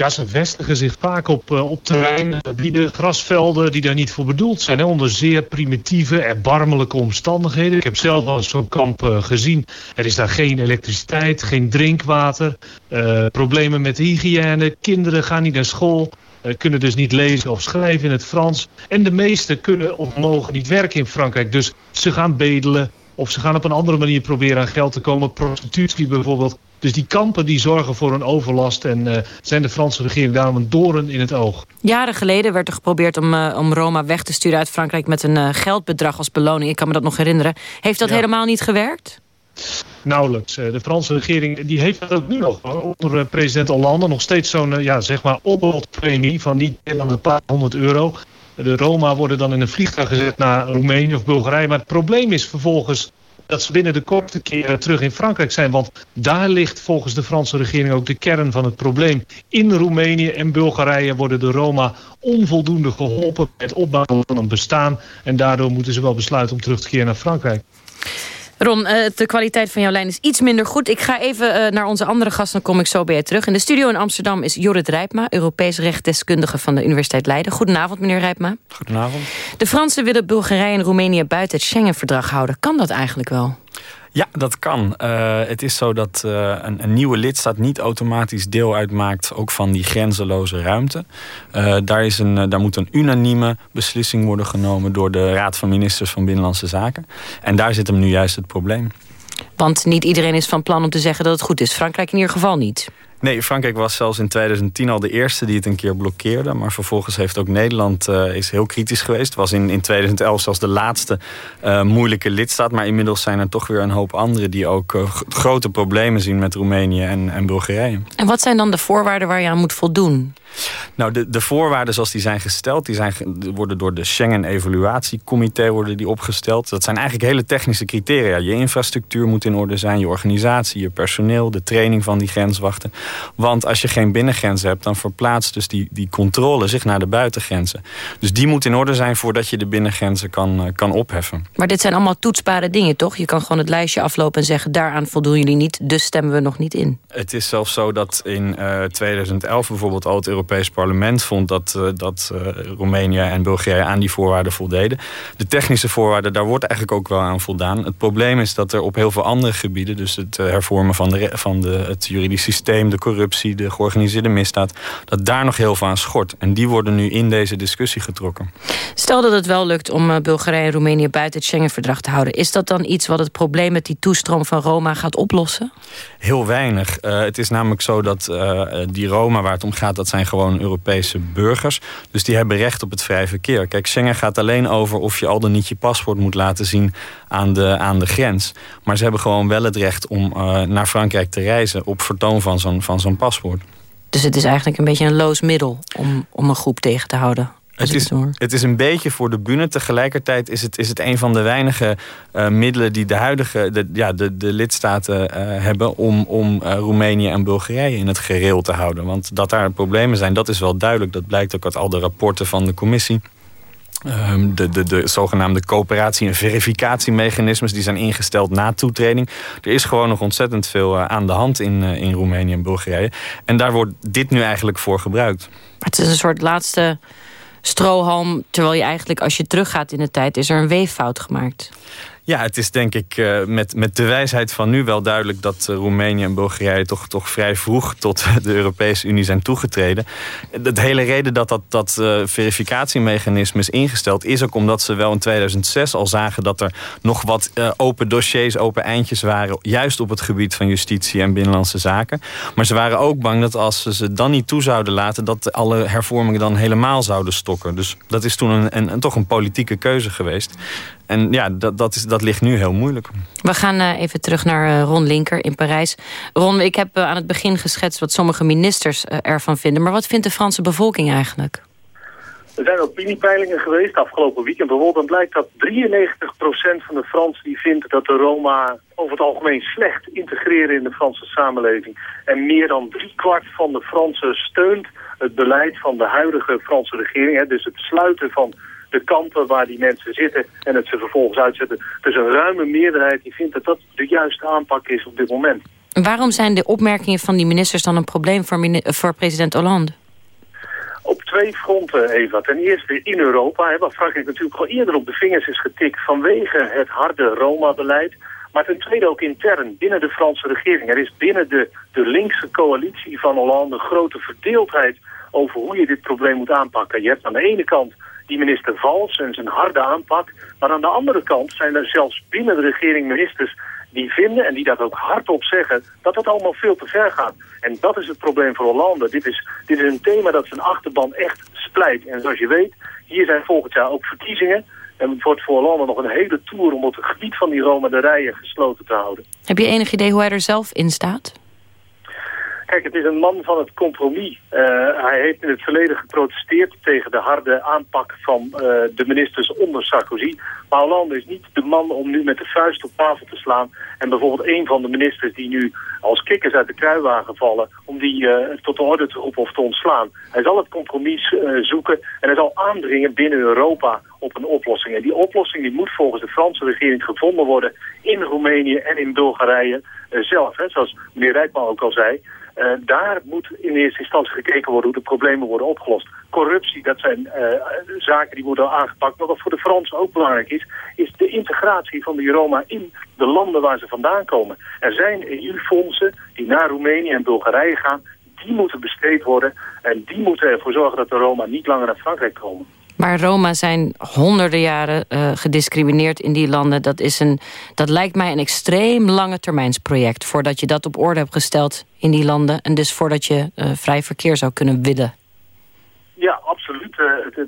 Ja, ze vestigen zich vaak op, uh, op terreinen, bieden grasvelden die daar niet voor bedoeld zijn. Hè, onder zeer primitieve, erbarmelijke omstandigheden. Ik heb zelf al zo'n kamp uh, gezien. Er is daar geen elektriciteit, geen drinkwater. Uh, problemen met hygiëne. Kinderen gaan niet naar school. kunnen dus niet lezen of schrijven in het Frans. En de meesten kunnen of mogen niet werken in Frankrijk. Dus ze gaan bedelen Of ze gaan op een andere manier proberen aan geld te komen. Prostitutie bijvoorbeeld. Dus die kampen die zorgen voor een overlast. En uh, zijn de Franse regering daarom een doorn in het oog. Jaren geleden werd er geprobeerd om, uh, om Roma weg te sturen uit Frankrijk... met een uh, geldbedrag als beloning. Ik kan me dat nog herinneren. Heeft dat ja. helemaal niet gewerkt? Nauwelijks. De Franse regering die heeft dat ook nu nog. Onder president Hollande nog steeds zo'n ja, zeg maar opbodpremie van niet meer dan een paar honderd euro. De Roma worden dan in een vliegtuig gezet naar Roemenië of Bulgarije. Maar het probleem is vervolgens dat ze binnen de korte keren terug in Frankrijk zijn. Want daar ligt volgens de Franse regering ook de kern van het probleem. In Roemenië en Bulgarije worden de Roma onvoldoende geholpen... met opbouwen van een bestaan. En daardoor moeten ze wel besluiten om terug te keren naar Frankrijk. Ron, de kwaliteit van jouw lijn is iets minder goed. Ik ga even naar onze andere gast, dan kom ik zo bij je terug. In de studio in Amsterdam is Jorrit Rijpma... Europees rechtdeskundige van de Universiteit Leiden. Goedenavond, meneer Rijpma. Goedenavond. De Fransen willen Bulgarije en Roemenië buiten het Schengen-verdrag houden. Kan dat eigenlijk wel? Ja, dat kan. Uh, het is zo dat uh, een, een, nieuwe lidstaat niet automatisch deel uitmaakt... ook van die grenzeloze ruimte. Uh, daar, is een, daar moet een unanieme beslissing worden genomen... door de Raad van Ministers van Binnenlandse Zaken. En daar zit hem nu juist het probleem. Want niet iedereen is van plan om te zeggen dat het goed is. Frankrijk in ieder geval niet. Nee, Frankrijk was zelfs in 2010 al de eerste die het een keer blokkeerde. Maar vervolgens heeft ook Nederland uh, is heel kritisch geweest. Was in, in 2011 zelfs de laatste uh, moeilijke lidstaat. Maar inmiddels zijn er toch weer een hoop anderen... die ook uh, grote problemen zien met Roemenië en, en Bulgarije. En wat zijn dan de voorwaarden waar je aan moet voldoen? Nou, de, de voorwaarden zoals die zijn gesteld... die zijn, worden door de Schengen-evaluatiecomité worden die opgesteld. Dat zijn eigenlijk hele technische criteria. Je infrastructuur moet in orde zijn, je organisatie, je personeel... de training van die grenswachten. Want als je geen binnengrenzen hebt... dan verplaatst dus die, die controle zich naar de buitengrenzen. Dus die moet in orde zijn voordat je de binnengrenzen kan, uh, kan opheffen. Maar dit zijn allemaal toetsbare dingen, toch? Je kan gewoon het lijstje aflopen en zeggen... daaraan voldoen jullie niet, dus stemmen we nog niet in. Het is zelfs zo dat in uh, 2011 bijvoorbeeld al het Europees Parlement vond... dat, uh, dat uh, Roemenië en Bulgarije aan die voorwaarden voldeden. De technische voorwaarden, daar wordt eigenlijk ook wel aan voldaan. Het probleem is dat er op heel veel andere gebieden... dus het hervormen van, de, van de, het juridisch systeem... de corruptie, de georganiseerde misdaad... dat daar nog heel veel aan schort. En die worden nu in deze discussie getrokken. Stel dat het wel lukt om Bulgarije en Roemenië buiten het Schengen-verdrag te houden. Is dat dan iets wat het probleem met die toestroom van Roma gaat oplossen? Heel weinig. Uh, het is namelijk zo dat uh, die Roma waar het om gaat... dat zijn gewoon Europese burgers. Dus die hebben recht op het vrij verkeer. Kijk, Schengen gaat alleen over of je al dan niet je paspoort moet laten zien... aan de, aan de grens. Maar ze hebben gewoon wel het recht om naar Frankrijk te reizen... op vertoon van zo'n van zo'n paspoort. Dus het is eigenlijk een beetje een loos middel om, om een groep tegen te houden? Het is, het is een beetje voor de bühne. Tegelijkertijd is het, is het een van de weinige uh, middelen die de huidige de, ja, de, de lidstaten uh, hebben om, om uh, Roemenië en Bulgarije in het gereel te houden. Want dat daar problemen zijn, dat is wel duidelijk. Dat blijkt ook uit al de rapporten van de commissie. Um, de, de, de zogenaamde coöperatie- en verificatiemechanismes... die zijn ingesteld na toetreding. Er is gewoon nog ontzettend veel uh, aan de hand in, uh, in Roemenië en Bulgarije. En daar wordt dit nu eigenlijk voor gebruikt. Maar het is een soort laatste strohalm... terwijl je eigenlijk, als je teruggaat in de tijd... is er een weeffout gemaakt. Ja, het is denk ik uh, met, met de wijsheid van nu wel duidelijk... dat uh, Roemenië en Bulgarije toch, toch vrij vroeg tot de Europese Unie zijn toegetreden. De hele reden dat dat, dat uh, verificatiemechanisme is ingesteld... is ook omdat ze wel in 2006 al zagen dat er nog wat open dossiers, open eindjes waren... juist op het gebied van justitie en binnenlandse zaken. Maar ze waren ook bang dat als ze ze dan niet toe zouden laten... dat alle hervormingen dan helemaal zouden stokken. Dus dat is toen een, een, een toch een politieke keuze geweest. En ja, dat, dat, is, dat ligt nu heel moeilijk. We gaan uh, even terug naar uh, Ron Linker in Parijs. Ron, ik heb uh, aan het begin geschetst wat sommige ministers ervan vinden. Maar wat vindt de Franse bevolking eigenlijk? Er zijn opiniepeilingen geweest afgelopen weekend. Bijvoorbeeld blijkt dat 93% van de Fransen die vindt dat de Roma over het algemeen slecht integreren in de Franse samenleving. En meer dan driekwart van de Fransen steunt het beleid van de huidige Franse regering. Hè, dus het sluiten van de kampen waar die mensen zitten en het ze vervolgens uitzetten. Dus een ruime meerderheid die vindt dat dat de juiste aanpak is op dit moment. Waarom zijn de opmerkingen van die ministers dan een probleem voor, voor president Hollande? Op twee fronten, Eva. Ten eerste in Europa, hè, waar Frankrijk natuurlijk al eerder op de vingers is getikt vanwege het harde Roma-beleid. Maar ten tweede ook intern, binnen de Franse regering. Er is binnen de, de linkse coalitie van Hollande grote verdeeldheid over hoe je dit probleem moet aanpakken. Je hebt aan de ene kant die minister Vals en zijn harde aanpak. Maar aan de andere kant zijn er zelfs binnen de regering ministers die vinden, en die dat ook hardop zeggen, dat het allemaal veel te ver gaat. En dat is het probleem voor Hollande. Dit is, dit is een thema dat zijn achterban echt splijt. En zoals je weet, hier zijn volgend jaar ook verkiezingen. En het wordt voor Hollande nog een hele tour om het gebied van die Roma de rijen gesloten te houden. Heb je enig idee hoe hij er zelf in staat? Kijk, het is een man van het compromis. Uh, hij heeft in het verleden geprotesteerd tegen de harde aanpak van uh, de ministers onder Sarkozy. Maar Hollande is niet de man om nu met de vuist op tafel te slaan. En bijvoorbeeld een van de ministers die nu als kikkers uit de kruiwagen vallen... om die uh, tot de orde te roepen of te ontslaan. Hij zal het compromis zoeken en hij zal aandringen binnen Europa op een oplossing. En die oplossing die moet volgens de Franse regering gevonden worden in Roemenië en in Bulgarije zelf. Hè, zoals meneer Rijkman ook al zei. Uh, daar moet in eerste instantie gekeken worden hoe de problemen worden opgelost. Corruptie, dat zijn uh, zaken die worden aangepakt. Maar wat voor de Fransen ook belangrijk is, is de integratie van de Roma in de landen waar ze vandaan komen. Er zijn EU-fondsen die naar Roemenië en Bulgarije gaan. Die moeten besteed worden en die moeten ervoor zorgen dat de Roma niet langer naar Frankrijk komen. Maar Roma zijn honderden jaren uh, gediscrimineerd in die landen. Dat, is een, dat lijkt mij een extreem lange termijnsproject... voordat je dat op orde hebt gesteld in die landen... en dus voordat je uh, vrij verkeer zou kunnen willen. Absoluut.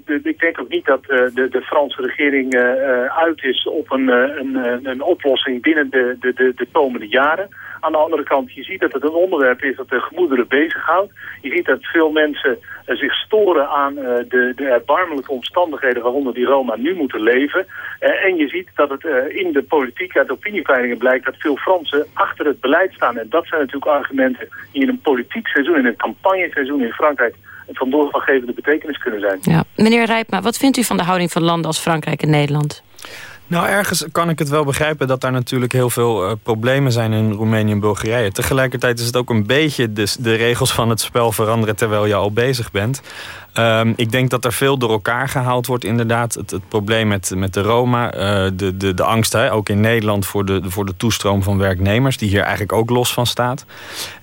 Uh, ik denk ook niet dat uh, de, de, Franse regering uh, uit is op een, een, een, oplossing binnen de, de, de, komende jaren. Aan de andere kant, je ziet dat het een onderwerp is dat de gemoederen bezighoudt. Je ziet dat veel mensen zich storen aan de, de erbarmelijke omstandigheden waaronder die Roma nu moeten leven. en je ziet dat het in de politiek, uit opiniepeilingen blijkt dat veel Fransen achter het beleid staan. En dat zijn natuurlijk argumenten die in een politiek seizoen, in een campagneseizoen in Frankrijk van doorslaggevende betekenis kunnen zijn. Ja. Meneer Rijpma, wat vindt u van de houding van landen als Frankrijk en Nederland? Nou, ergens kan ik het wel begrijpen dat daar natuurlijk heel veel uh, problemen zijn in Roemenië en Bulgarije. Tegelijkertijd is het ook een beetje de, de regels van het spel veranderen terwijl je al bezig bent. Um, ik denk dat er veel door elkaar gehaald wordt inderdaad. Het, het probleem met, met de Roma, uh, de, de, de angst hè, ook in Nederland voor de, voor de toestroom van werknemers... die hier eigenlijk ook los van staat.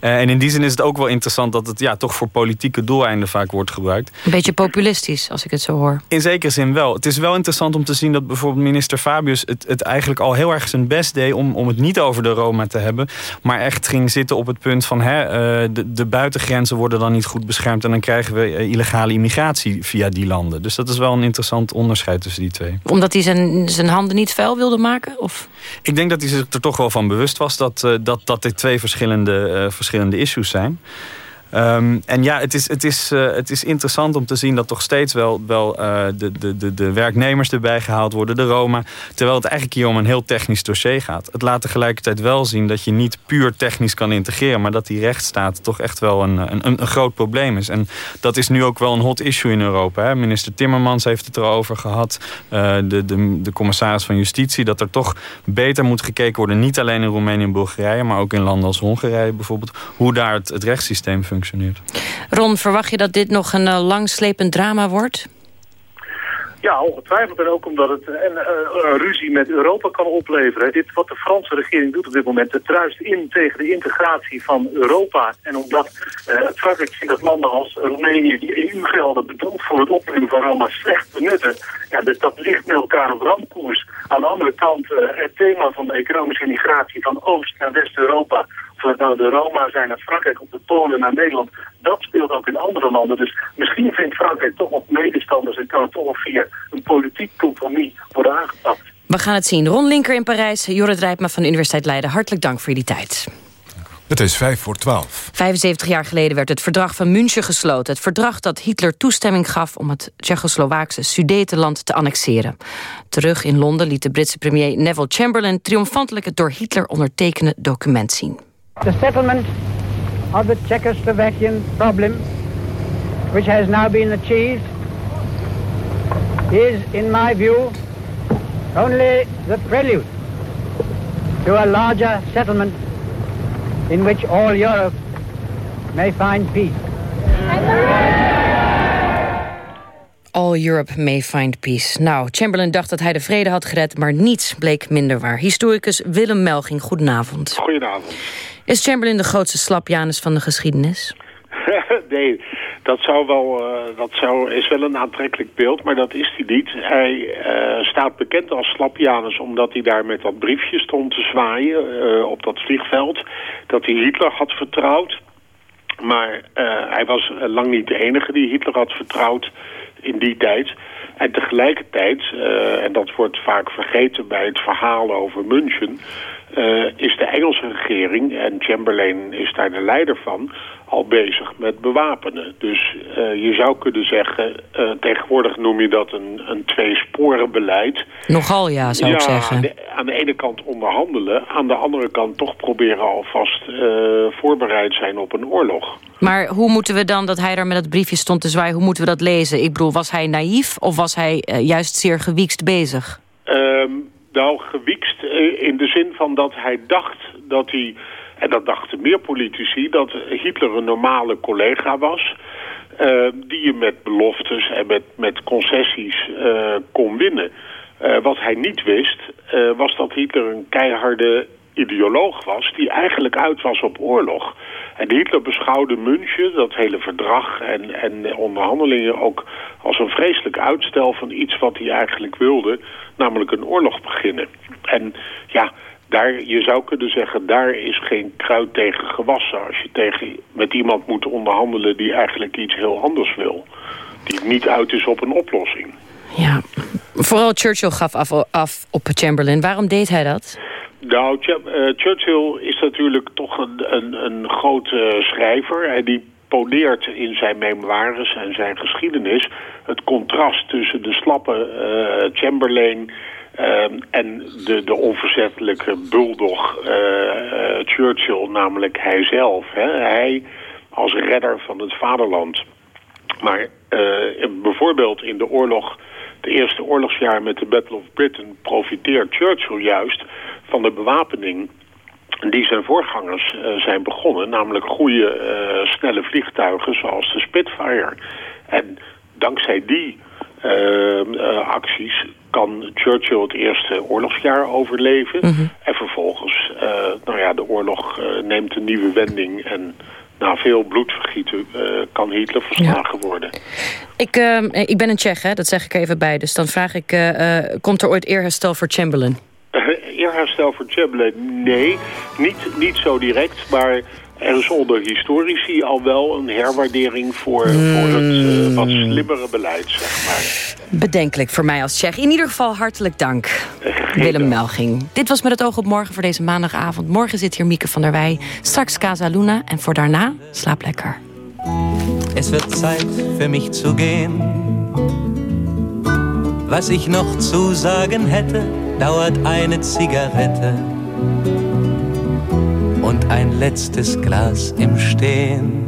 Uh, en in die zin is het ook wel interessant dat het ja, toch voor politieke doeleinden vaak wordt gebruikt. Een beetje populistisch, als ik het zo hoor. In zekere zin wel. Het is wel interessant om te zien dat bijvoorbeeld minister Fabius... het, het eigenlijk al heel erg zijn best deed om, om het niet over de Roma te hebben... maar echt ging zitten op het punt van hè, uh, de, de buitengrenzen worden dan niet goed beschermd... en dan krijgen we illegale immigratie via die landen. Dus dat is wel een interessant onderscheid tussen die twee. Omdat hij zijn, zijn handen niet vuil wilde maken? Of? Ik denk dat hij zich er toch wel van bewust was... dat, uh, dat, dat dit twee verschillende, uh, verschillende issues zijn. Um, en ja, het is, het, is, uh, het is interessant om te zien dat toch steeds wel, wel uh, de, de, de, de werknemers erbij gehaald worden, de Roma. Terwijl het eigenlijk hier om een heel technisch dossier gaat. Het laat tegelijkertijd wel zien dat je niet puur technisch kan integreren, maar dat die rechtsstaat toch echt wel een, een, een groot probleem is. En dat is nu ook wel een hot issue in Europa. Hè. Minister Timmermans heeft het erover gehad, uh, de, de, de commissaris van Justitie, dat er toch beter moet gekeken worden, niet alleen in Roemenië en Bulgarije, maar ook in landen als Hongarije bijvoorbeeld, hoe daar het, het rechtssysteem functioneert functioneert. Ron, verwacht je dat dit nog een uh, langslepend drama wordt? Ja, ongetwijfeld. En ook omdat het een, een, ruzie met Europa kan opleveren. Dit, wat de Franse regering doet op dit moment, het druist in tegen de integratie van Europa. En omdat uh, Frankrijk ziet dat landen als Roemenië die EU-gelden bedoeld voor het opnemen van Roma slecht benutten. Ja, dus dat ligt met elkaar op ramkoers. Aan de andere kant uh, het thema van de economische migratie van Oost- en West-Europa of nou de Roma zijn naar Frankrijk of de Polen naar Nederland, dat speelt ook in andere landen. Dus misschien vindt Frankrijk toch nog medestanders en kan het toch nog via een politiek compromis worden aangepakt. We gaan het zien. Ron Linker in Parijs, Jorrit Rijpma van de Universiteit Leiden. Hartelijk dank voor jullie tijd. Het is vijf voor twaalf. 75 jaar geleden werd het verdrag van München gesloten. Het verdrag dat Hitler toestemming gaf om het Tsjechoslowaakse Sudetenland te annexeren. Terug in Londen liet de Britse premier Neville Chamberlain triomfantelijk het door Hitler ondertekende document zien. The settlement of the Czechoslovakian problem, which has now been achieved, is, in my view, only the prelude to a larger settlement in which all Europe may find peace. All Europe may find peace. Nou, Chamberlain dacht dat hij de vrede had gered, maar niets bleek minder waar. Historicus Willem Melging, goedenavond. Goedenavond. Is Chamberlain de grootste slapjanus van de geschiedenis? nee, Dat, zou wel, uh, dat zou, is wel een aantrekkelijk beeld, maar dat is hij niet. Hij uh, staat bekend als Slapjanus omdat hij daar met dat briefje stond te zwaaien uh, op dat vliegveld. Dat hij Hitler had vertrouwd. Maar hij was lang niet de enige die Hitler had vertrouwd in die tijd. En tegelijkertijd, en dat wordt vaak vergeten bij het verhaal over München... is de Engelse regering, en Chamberlain is daar de leider van al bezig met bewapenen. Dus uh, je zou kunnen zeggen, uh, tegenwoordig noem je dat een, een tweesporenbeleid. Nogal ja, zou ja, ik zeggen. Aan de, aan de ene kant onderhandelen, aan de andere kant toch proberen alvast uh, voorbereid zijn op een oorlog. Maar hoe moeten we dan, dat hij daar met dat briefje stond te zwaaien, hoe moeten we dat lezen? Ik bedoel, was hij naïef of was hij juist zeer gewiekst bezig? Um, nou, gewiekst in de zin van dat hij dacht dat hij en dat dachten meer politici, dat Hitler een normale collega was... Uh, die je met beloftes en met, met concessies uh, kon winnen. Uh, wat hij niet wist, was dat Hitler een keiharde ideoloog was... die eigenlijk uit was op oorlog. En Hitler beschouwde München, dat hele verdrag en, en onderhandelingen... ook als een vreselijk uitstel van iets wat hij eigenlijk wilde... namelijk een oorlog beginnen. En ja daar, je zou kunnen zeggen, daar is geen kruid tegen gewassen. Als je tegen, met iemand moet onderhandelen die eigenlijk iets heel anders wil. Die niet uit is op een oplossing. Ja, vooral Churchill gaf af, af op Chamberlain. Waarom deed hij dat? Nou, uh, Churchill is natuurlijk toch een, een, een grote schrijver. En die poneert in zijn memoires en zijn geschiedenis... het contrast tussen de slappe uh, Chamberlain Um, en de, de onverzettelijke bulldog uh, uh, Churchill, namelijk hijzelf. Hè? Hij als redder van het vaderland. Maar uh, bijvoorbeeld in de oorlog, de eerste oorlogsjaar met de Battle of Britain... profiteert Churchill juist van de bewapening die zijn voorgangers zijn begonnen. Namelijk goede, snelle vliegtuigen zoals de Spitfire. En dankzij die acties kan Churchill het eerste oorlogsjaar overleven. Mhm. En vervolgens, uh, nou ja, de oorlog uh, neemt een nieuwe wending... en na veel bloedvergieten uh, kan Hitler verslagen ja. worden. Ik, ik ben een Tsjech, hè? dat zeg ik even bij. Dus dan vraag ik, komt er ooit eerherstel voor Chamberlain? eerherstel voor Chamberlain? Nee, niet, niet zo direct, maar... Er is onder historici al wel een herwaardering voor, voor het uh, wat slimmere beleid, zeg maar. Bedenkelijk voor mij als Tsjech. In ieder geval hartelijk dank, Willem Melging. Dit was Met het oog op morgen voor deze maandagavond. Morgen zit hier Mieke van der Wij, straks Casa Luna... en voor daarna, slaap lekker. Es wird Zeit für mich zu gehen. Was ich noch zu sagen hätte, dauert eine Zigarette ein letztes Glas im Stehen.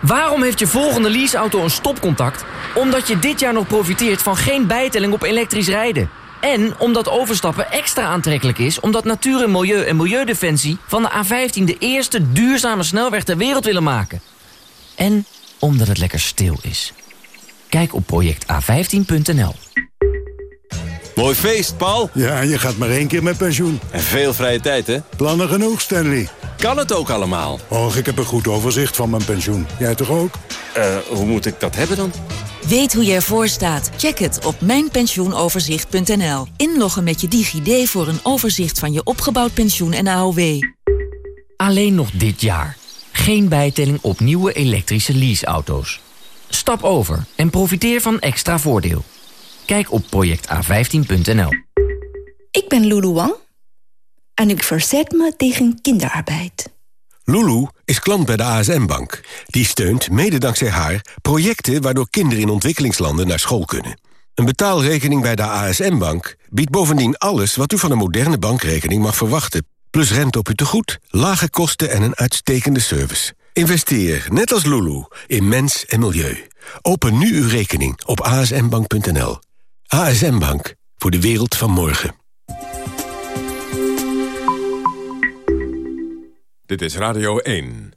Waarom heeft je volgende leaseauto een stopcontact? Omdat je dit jaar nog profiteert van geen bijtelling op elektrisch rijden. En omdat overstappen extra aantrekkelijk is... omdat Natuur en Milieu en Milieudefensie van de A15... de eerste duurzame snelweg ter wereld willen maken. En omdat het lekker stil is. Kijk op projecta15.nl. Mooi feest, Paul. Ja, je gaat maar één keer met pensioen. En veel vrije tijd, hè? Plannen genoeg, Stanley. Kan het ook allemaal? Och, ik heb een goed overzicht van mijn pensioen. Jij toch ook? Uh, hoe moet ik dat hebben dan? Weet hoe je ervoor staat? Check het op mijnpensioenoverzicht.nl. Inloggen met je DigiD voor een overzicht van je opgebouwd pensioen en AOW. Alleen nog dit jaar. Geen bijtelling op nieuwe elektrische leaseauto's. Stap over en profiteer van extra voordeel. Kijk op projecta15.nl. Ik ben Lulu Wang en ik verzet me tegen kinderarbeid. Lulu is klant bij de ASM-bank. Die steunt, mede dankzij haar, projecten waardoor kinderen in ontwikkelingslanden naar school kunnen. Een betaalrekening bij de ASM-bank biedt bovendien alles wat u van een moderne bankrekening mag verwachten. Plus rente op uw tegoed, lage kosten en een uitstekende service. Investeer, net als Lulu, in mens en milieu. Open nu uw rekening op asmbank.nl. ASM Bank, voor de wereld van morgen. Dit is Radio 1.